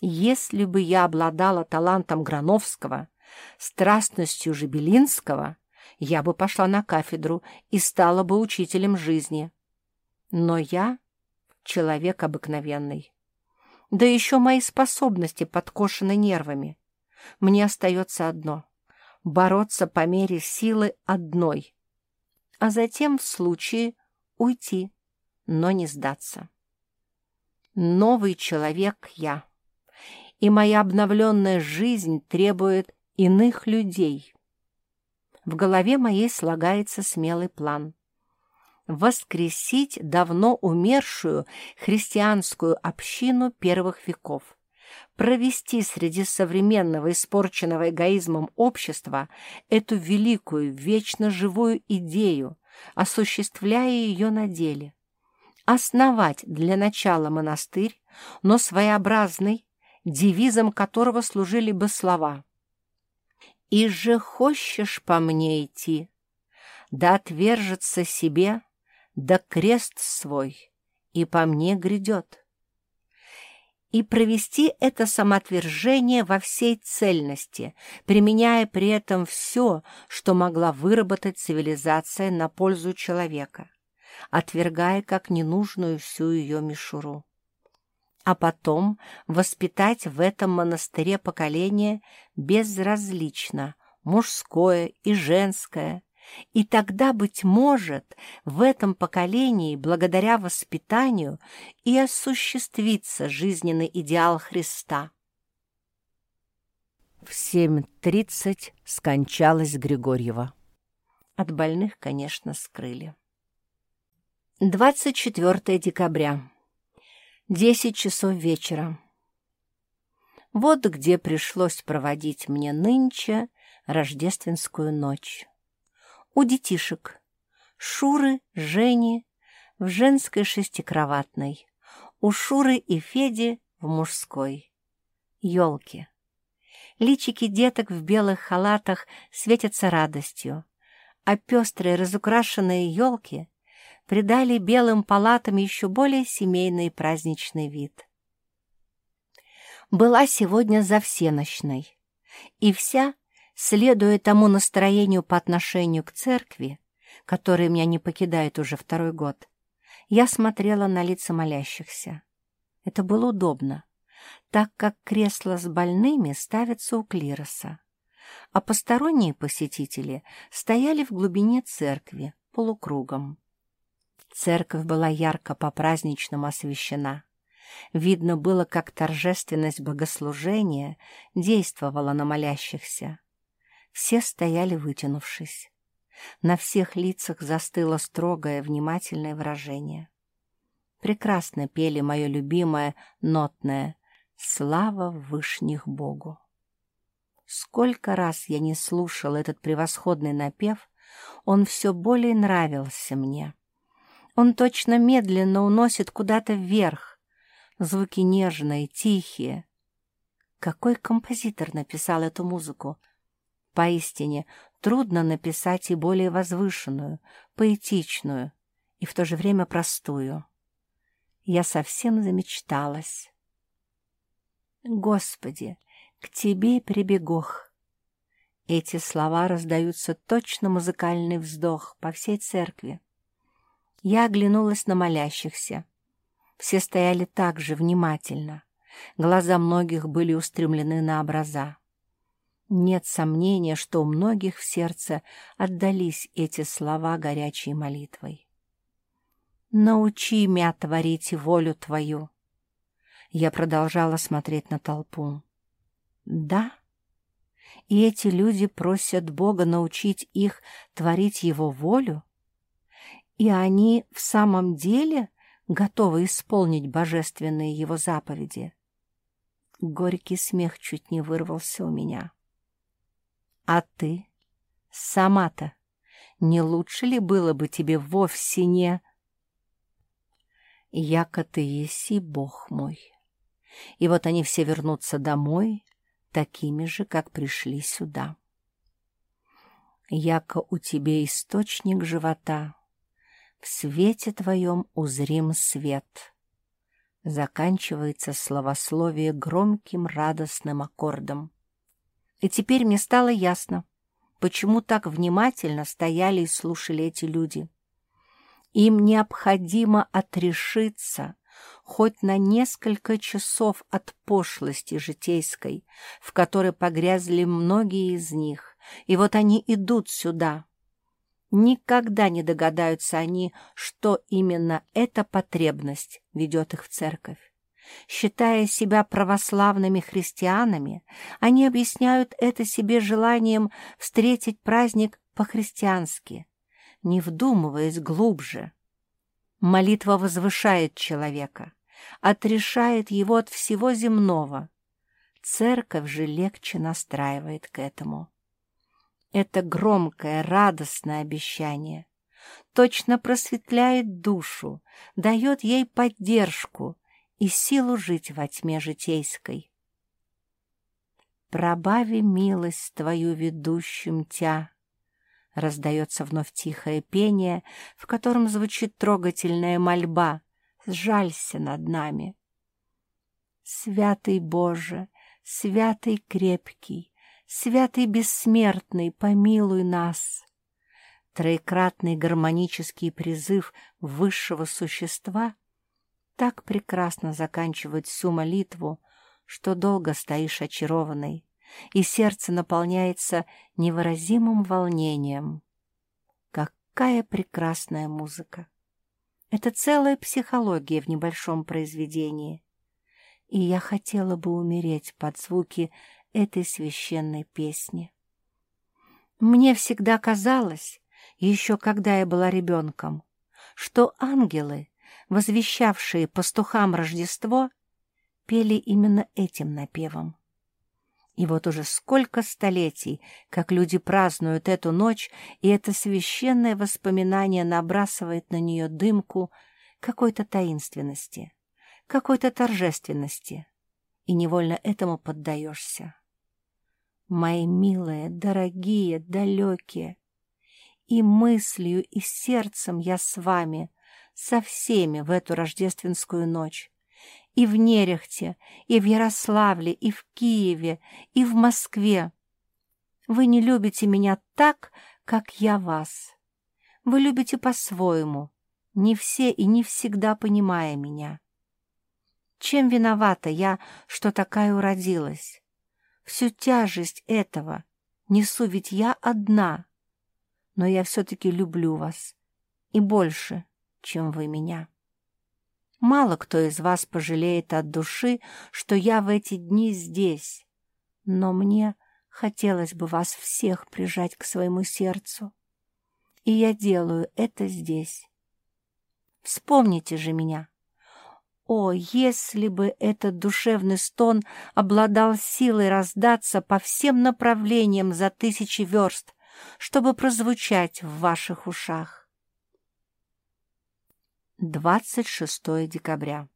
Если бы я обладала талантом Грановского, страстностью Жебелинского, я бы пошла на кафедру и стала бы учителем жизни. Но я человек обыкновенный. Да еще мои способности подкошены нервами. Мне остается одно — бороться по мере силы одной, а затем в случае уйти, но не сдаться. Новый человек я, и моя обновленная жизнь требует иных людей. В голове моей слагается смелый план — воскресить давно умершую христианскую общину первых веков, провести среди современного испорченного эгоизмом общества эту великую, вечно живую идею, осуществляя ее на деле, основать для начала монастырь, но своеобразный, девизом которого служили бы слова «И же хочешь по мне идти, да отвержется себе, да крест свой, и по мне грядет» и провести это самоотвержение во всей цельности, применяя при этом все, что могла выработать цивилизация на пользу человека, отвергая как ненужную всю ее мишуру. А потом воспитать в этом монастыре поколение безразлично, мужское и женское, и тогда, быть может, в этом поколении, благодаря воспитанию, и осуществится жизненный идеал Христа. В 7.30 скончалась Григорьева. От больных, конечно, скрыли. 24 декабря. 10 часов вечера. Вот где пришлось проводить мне нынче рождественскую ночь у детишек. Шуры, Жени в женской шестикроватной, у Шуры и Феди в мужской. Ёлки. Личики деток в белых халатах светятся радостью, а пестрые разукрашенные елки придали белым палатам еще более семейный праздничный вид. Была сегодня завсеночной, и вся Следуя тому настроению по отношению к церкви, которое меня не покидает уже второй год, я смотрела на лица молящихся. Это было удобно, так как кресло с больными ставится у клироса, а посторонние посетители стояли в глубине церкви, полукругом. Церковь была ярко по-праздничному освещена. Видно было, как торжественность богослужения действовала на молящихся. Все стояли вытянувшись. На всех лицах застыло строгое, внимательное выражение. Прекрасно пели мое любимое нотное «Слава Вышних Богу». Сколько раз я не слушал этот превосходный напев, он все более нравился мне. Он точно медленно уносит куда-то вверх. Звуки нежные, тихие. Какой композитор написал эту музыку? Поистине, трудно написать и более возвышенную, поэтичную и в то же время простую. Я совсем замечталась. Господи, к Тебе прибегох. Эти слова раздаются точно музыкальный вздох по всей церкви. Я оглянулась на молящихся. Все стояли так же внимательно. Глаза многих были устремлены на образа. Нет сомнения, что у многих в сердце отдались эти слова горячей молитвой. «Научи меня творить волю Твою!» Я продолжала смотреть на толпу. «Да?» И эти люди просят Бога научить их творить Его волю? И они в самом деле готовы исполнить божественные Его заповеди? Горький смех чуть не вырвался у меня. А ты? Сама-то не лучше ли было бы тебе вовсе не... Яко ты еси, Бог мой. И вот они все вернутся домой, такими же, как пришли сюда. Яко у тебя источник живота, в свете твоем узрим свет. Заканчивается словословие громким радостным аккордом. И теперь мне стало ясно, почему так внимательно стояли и слушали эти люди. Им необходимо отрешиться, хоть на несколько часов от пошлости житейской, в которой погрязли многие из них, и вот они идут сюда. Никогда не догадаются они, что именно эта потребность ведет их в церковь. Считая себя православными христианами, они объясняют это себе желанием встретить праздник по-христиански, не вдумываясь глубже. Молитва возвышает человека, отрешает его от всего земного. Церковь же легче настраивает к этому. Это громкое, радостное обещание точно просветляет душу, дает ей поддержку и силу жить во тьме житейской. «Пробави милость твою ведущим тя», — раздается вновь тихое пение, в котором звучит трогательная мольба «Сжалься над нами». «Святый Боже, святый крепкий, святый бессмертный, помилуй нас!» Троекратный гармонический призыв высшего существа — так прекрасно заканчивать всю молитву, что долго стоишь очарованный, и сердце наполняется невыразимым волнением. Какая прекрасная музыка! Это целая психология в небольшом произведении. И я хотела бы умереть под звуки этой священной песни. Мне всегда казалось, еще когда я была ребенком, что ангелы возвещавшие пастухам Рождество, пели именно этим напевом. И вот уже сколько столетий, как люди празднуют эту ночь, и это священное воспоминание набрасывает на нее дымку какой-то таинственности, какой-то торжественности, и невольно этому поддаешься. Мои милые, дорогие, далекие, и мыслью, и сердцем я с вами, со всеми в эту рождественскую ночь. И в Нерехте, и в Ярославле, и в Киеве, и в Москве. Вы не любите меня так, как я вас. Вы любите по-своему, не все и не всегда понимая меня. Чем виновата я, что такая уродилась? Всю тяжесть этого несу ведь я одна. Но я все-таки люблю вас. И больше, чем вы меня. Мало кто из вас пожалеет от души, что я в эти дни здесь, но мне хотелось бы вас всех прижать к своему сердцу. И я делаю это здесь. Вспомните же меня. О, если бы этот душевный стон обладал силой раздаться по всем направлениям за тысячи верст, чтобы прозвучать в ваших ушах! 26 декабря.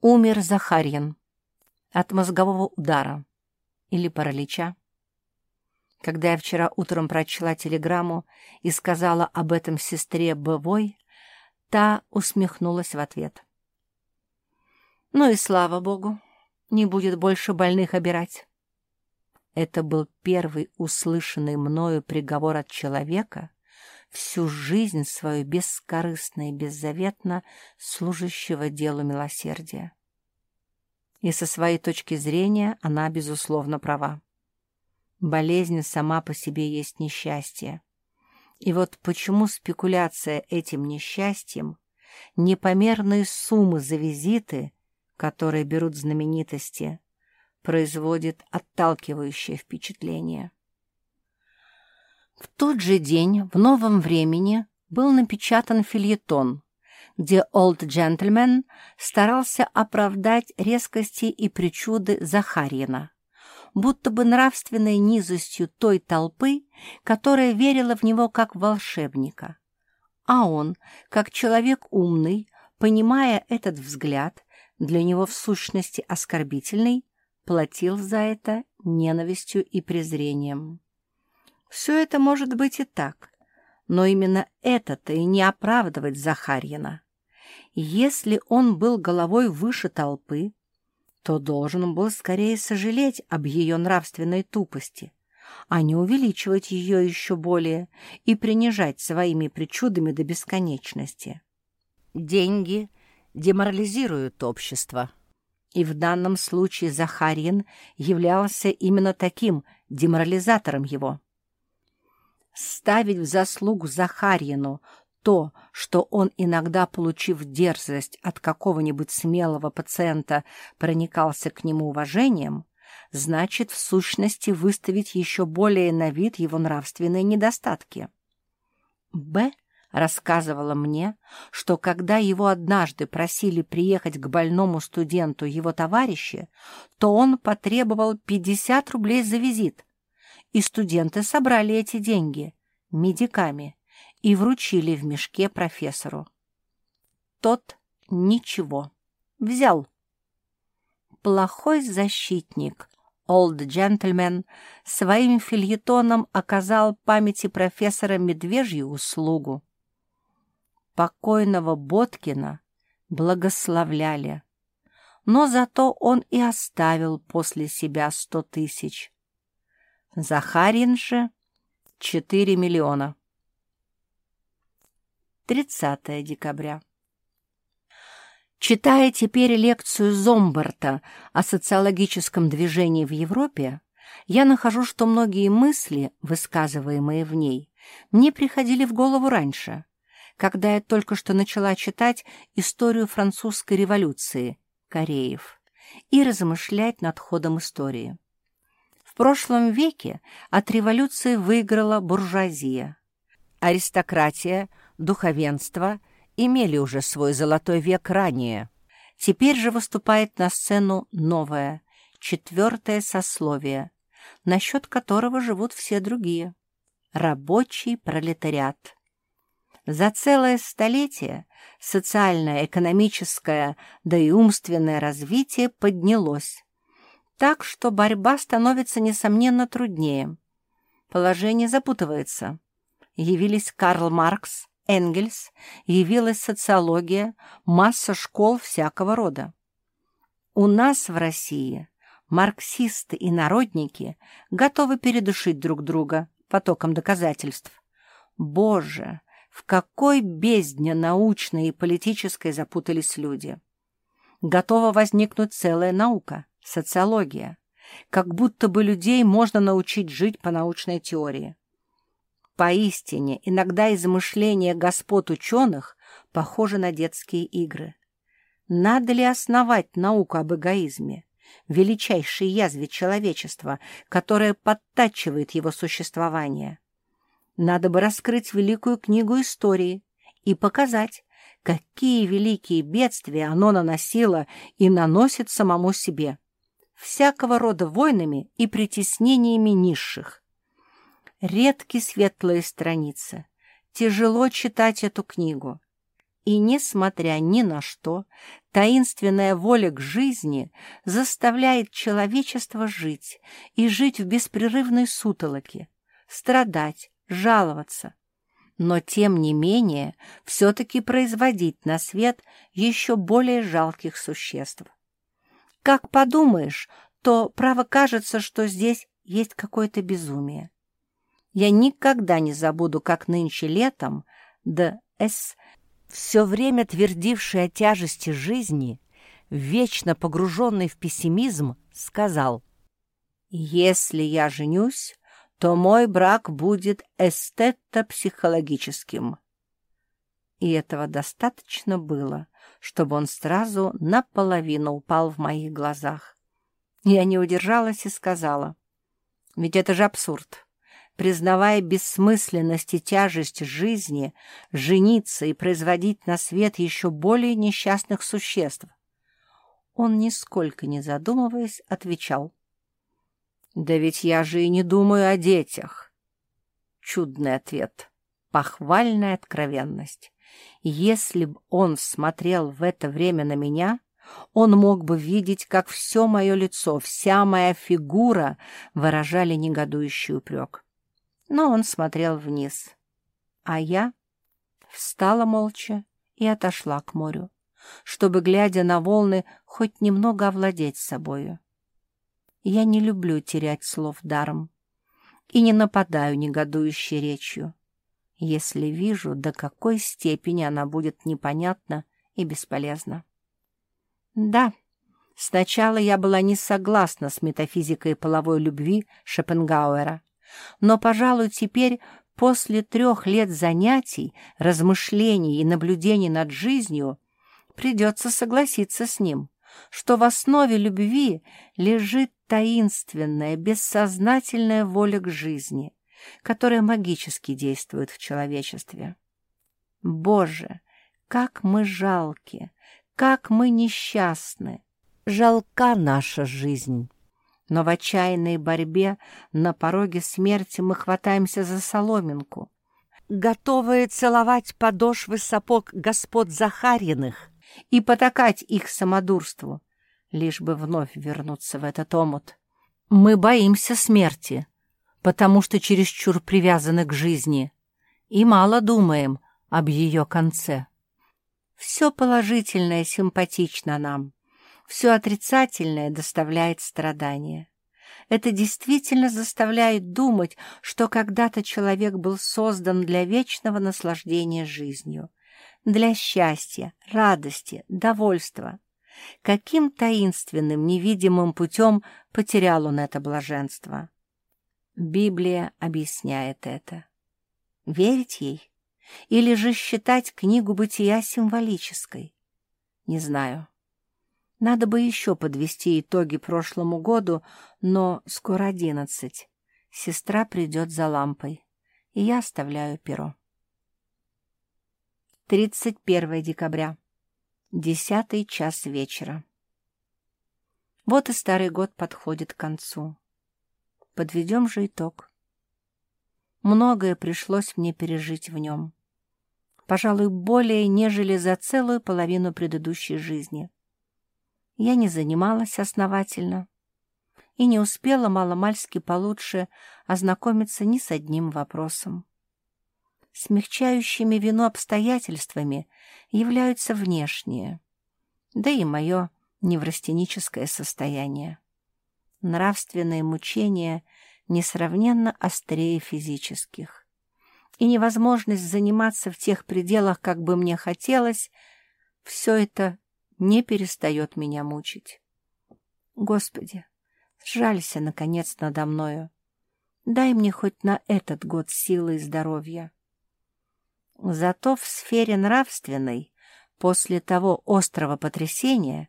Умер Захарьин от мозгового удара или паралича. Когда я вчера утром прочла телеграмму и сказала об этом сестре Бывой, та усмехнулась в ответ. «Ну и слава богу, не будет больше больных обирать». Это был первый услышанный мною приговор от человека, всю жизнь свою бескорыстно и беззаветно служащего делу милосердия. И со своей точки зрения она, безусловно, права. Болезнь сама по себе есть несчастье. И вот почему спекуляция этим несчастьем, непомерные суммы за визиты, которые берут знаменитости, производит отталкивающее впечатление. В тот же день в «Новом времени» был напечатан фильетон, где Олд Джентльмен старался оправдать резкости и причуды Захарьина, будто бы нравственной низостью той толпы, которая верила в него как волшебника. А он, как человек умный, понимая этот взгляд, для него в сущности оскорбительный, платил за это ненавистью и презрением. Все это может быть и так, но именно это-то и не оправдывает Захарьина. Если он был головой выше толпы, то должен был скорее сожалеть об ее нравственной тупости, а не увеличивать ее еще более и принижать своими причудами до бесконечности. Деньги деморализируют общество. И в данном случае Захарин являлся именно таким деморализатором его. Ставить в заслугу Захарину то, что он, иногда получив дерзость от какого-нибудь смелого пациента, проникался к нему уважением, значит, в сущности, выставить еще более на вид его нравственные недостатки. Б рассказывала мне, что когда его однажды просили приехать к больному студенту его товарищи, то он потребовал 50 рублей за визит, и студенты собрали эти деньги медиками и вручили в мешке профессору. Тот ничего. Взял. Плохой защитник, Олд Джентльмен, своим фильетоном оказал памяти профессора медвежью услугу. Покойного Боткина благословляли, но зато он и оставил после себя сто тысяч. Захарин же — четыре миллиона. 30 декабря. Читая теперь лекцию Зомбарта о социологическом движении в Европе, я нахожу, что многие мысли, высказываемые в ней, мне приходили в голову раньше, когда я только что начала читать историю французской революции Кореев и размышлять над ходом истории. В прошлом веке от революции выиграла буржуазия. Аристократия – духовенство имели уже свой золотой век ранее. Теперь же выступает на сцену новое, четвертое сословие, насчет которого живут все другие — рабочий пролетариат. За целое столетие социальное, экономическое, да и умственное развитие поднялось, так что борьба становится, несомненно, труднее. Положение запутывается. Явились Карл Маркс, Энгельс, явилась социология, масса школ всякого рода. У нас в России марксисты и народники готовы передушить друг друга потоком доказательств. Боже, в какой бездне научной и политической запутались люди! Готова возникнуть целая наука — социология, как будто бы людей можно научить жить по научной теории. Поистине, иногда измышления господ ученых похожи на детские игры. Надо ли основать науку об эгоизме, величайшей язве человечества, которая подтачивает его существование? Надо бы раскрыть великую книгу истории и показать, какие великие бедствия оно наносило и наносит самому себе, всякого рода войнами и притеснениями низших. Редкие светлые страницы. Тяжело читать эту книгу. И, несмотря ни на что, таинственная воля к жизни заставляет человечество жить и жить в беспрерывной сутолоке, страдать, жаловаться, но, тем не менее, все-таки производить на свет еще более жалких существ. Как подумаешь, то, право, кажется, что здесь есть какое-то безумие. Я никогда не забуду, как нынче летом Д.С., все время твердивший о тяжести жизни, вечно погруженный в пессимизм, сказал, «Если я женюсь, то мой брак будет эстетто-психологическим». И этого достаточно было, чтобы он сразу наполовину упал в моих глазах. Я не удержалась и сказала, «Ведь это же абсурд признавая бессмысленность и тяжесть жизни, жениться и производить на свет еще более несчастных существ. Он, нисколько не задумываясь, отвечал. «Да ведь я же и не думаю о детях». Чудный ответ, похвальная откровенность. Если б он смотрел в это время на меня, он мог бы видеть, как все мое лицо, вся моя фигура выражали негодующий упрек но он смотрел вниз. А я встала молча и отошла к морю, чтобы, глядя на волны, хоть немного овладеть собою. Я не люблю терять слов даром и не нападаю негодующей речью. если вижу, до какой степени она будет непонятна и бесполезна. Да, сначала я была не согласна с метафизикой половой любви Шопенгауэра, но, пожалуй, теперь, после трех лет занятий, размышлений и наблюдений над жизнью, придется согласиться с ним, что в основе любви лежит таинственная, бессознательная воля к жизни, которая магически действует в человечестве. Боже, как мы жалки, как мы несчастны! Жалка наша жизнь! Но в отчаянной борьбе на пороге смерти мы хватаемся за соломинку, готовые целовать подошвы сапог господ Захариных и потакать их самодурству, лишь бы вновь вернуться в этот омут. Мы боимся смерти, потому что чересчур привязаны к жизни и мало думаем об ее конце. Все положительное симпатично нам, все отрицательное доставляет страдания. Это действительно заставляет думать, что когда-то человек был создан для вечного наслаждения жизнью, для счастья, радости, довольства. Каким таинственным, невидимым путем потерял он это блаженство? Библия объясняет это. Верить ей? Или же считать книгу бытия символической? Не знаю. Надо бы еще подвести итоги прошлому году, но скоро одиннадцать. Сестра придет за лампой, и я оставляю перо. 31 декабря. Десятый час вечера. Вот и старый год подходит к концу. Подведем же итог. Многое пришлось мне пережить в нем. Пожалуй, более, нежели за целую половину предыдущей жизни. Я не занималась основательно и не успела маломальски получше ознакомиться ни с одним вопросом. Смягчающими вину обстоятельствами являются внешние, да и мое неврастеническое состояние нравственные мучения несравненно острее физических. И невозможность заниматься в тех пределах, как бы мне хотелось, все это не перестает меня мучить. Господи, сжалься, наконец, надо мною. Дай мне хоть на этот год силы и здоровья. Зато в сфере нравственной, после того острого потрясения,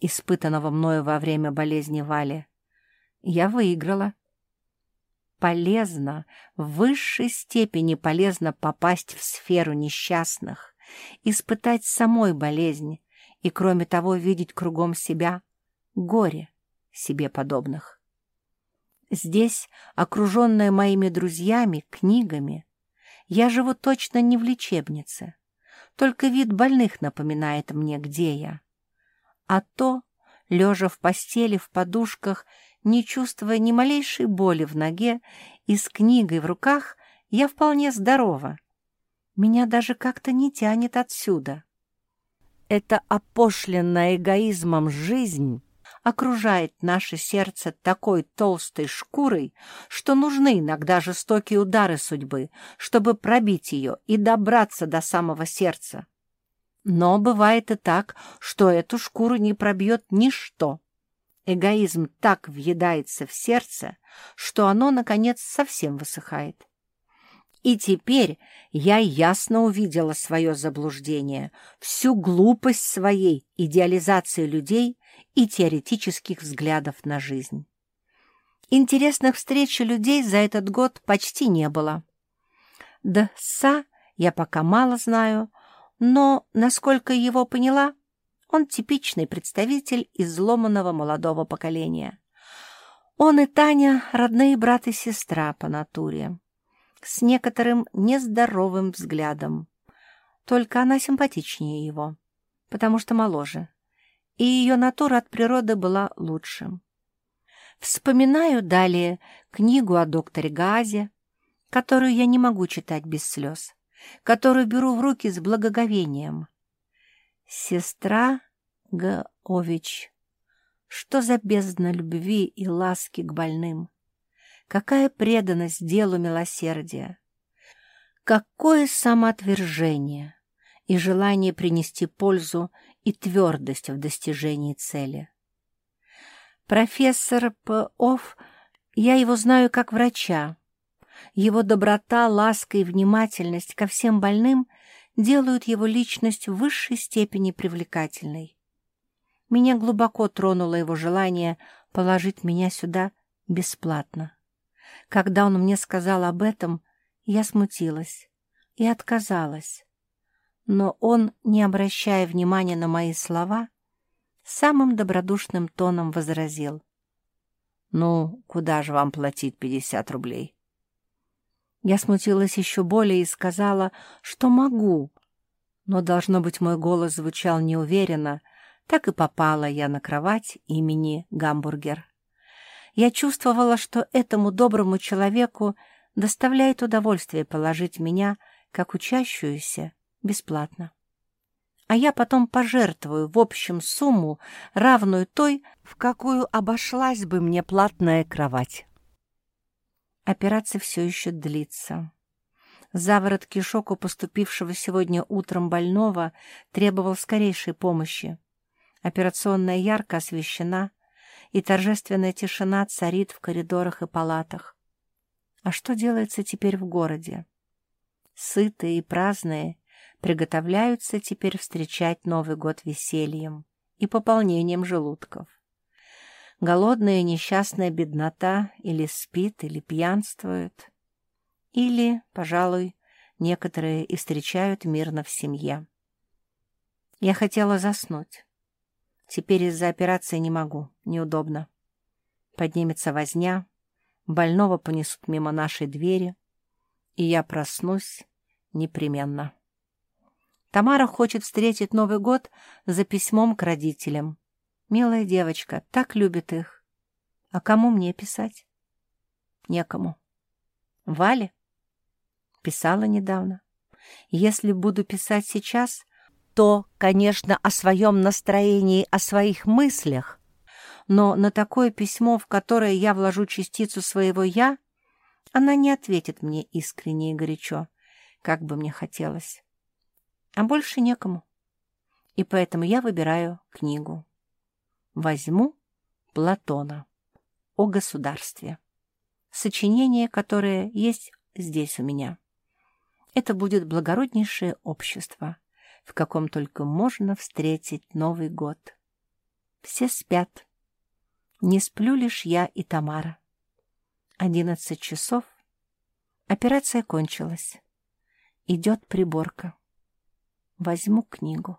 испытанного мною во время болезни Вали, я выиграла. Полезно, в высшей степени полезно попасть в сферу несчастных, испытать самой болезнь и, кроме того, видеть кругом себя горе себе подобных. Здесь, окруженная моими друзьями, книгами, я живу точно не в лечебнице, только вид больных напоминает мне, где я. А то, лежа в постели в подушках, не чувствуя ни малейшей боли в ноге и с книгой в руках, я вполне здорова. Меня даже как-то не тянет отсюда. Эта опошленная эгоизмом жизнь окружает наше сердце такой толстой шкурой, что нужны иногда жестокие удары судьбы, чтобы пробить ее и добраться до самого сердца. Но бывает и так, что эту шкуру не пробьет ничто, Эгоизм так въедается в сердце, что оно, наконец, совсем высыхает. И теперь я ясно увидела свое заблуждение, всю глупость своей идеализации людей и теоретических взглядов на жизнь. Интересных встреч людей за этот год почти не было. Да Са я пока мало знаю, но, насколько его поняла, он типичный представитель изломанного молодого поколения. Он и Таня — родные брат и сестра по натуре, с некоторым нездоровым взглядом. Только она симпатичнее его, потому что моложе, и ее натура от природы была лучше. Вспоминаю далее книгу о докторе Газе, которую я не могу читать без слез, которую беру в руки с благоговением — Сестра Гаович. Что за бездна любви и ласки к больным? Какая преданность делу милосердия? Какое самоотвержение и желание принести пользу и твердость в достижении цели. Профессор П.Оф., я его знаю как врача. Его доброта, ласка и внимательность ко всем больным делают его личность в высшей степени привлекательной. Меня глубоко тронуло его желание положить меня сюда бесплатно. Когда он мне сказал об этом, я смутилась и отказалась. Но он, не обращая внимания на мои слова, самым добродушным тоном возразил. «Ну, куда же вам платить пятьдесят рублей?» Я смутилась еще более и сказала, что могу, но, должно быть, мой голос звучал неуверенно, так и попала я на кровать имени Гамбургер. Я чувствовала, что этому доброму человеку доставляет удовольствие положить меня, как учащуюся, бесплатно. А я потом пожертвую в общем сумму, равную той, в какую обошлась бы мне платная кровать. Операция все еще длится. Заворот кишок у поступившего сегодня утром больного требовал скорейшей помощи. Операционная ярко освещена, и торжественная тишина царит в коридорах и палатах. А что делается теперь в городе? Сытые и праздные приготовляются теперь встречать Новый год весельем и пополнением желудков. Голодная несчастная беднота или спит, или пьянствует, или, пожалуй, некоторые и встречают мирно в семье. Я хотела заснуть. Теперь из-за операции не могу, неудобно. Поднимется возня, больного понесут мимо нашей двери, и я проснусь непременно. Тамара хочет встретить Новый год за письмом к родителям. Милая девочка, так любит их. А кому мне писать? Некому. Вале? Писала недавно. Если буду писать сейчас, то, конечно, о своем настроении, о своих мыслях, но на такое письмо, в которое я вложу частицу своего «я», она не ответит мне искренне и горячо, как бы мне хотелось. А больше некому. И поэтому я выбираю книгу. Возьму Платона о государстве. Сочинение, которое есть здесь у меня. Это будет благороднейшее общество — в каком только можно встретить Новый год. Все спят. Не сплю лишь я и Тамара. Одиннадцать часов. Операция кончилась. Идет приборка. Возьму книгу.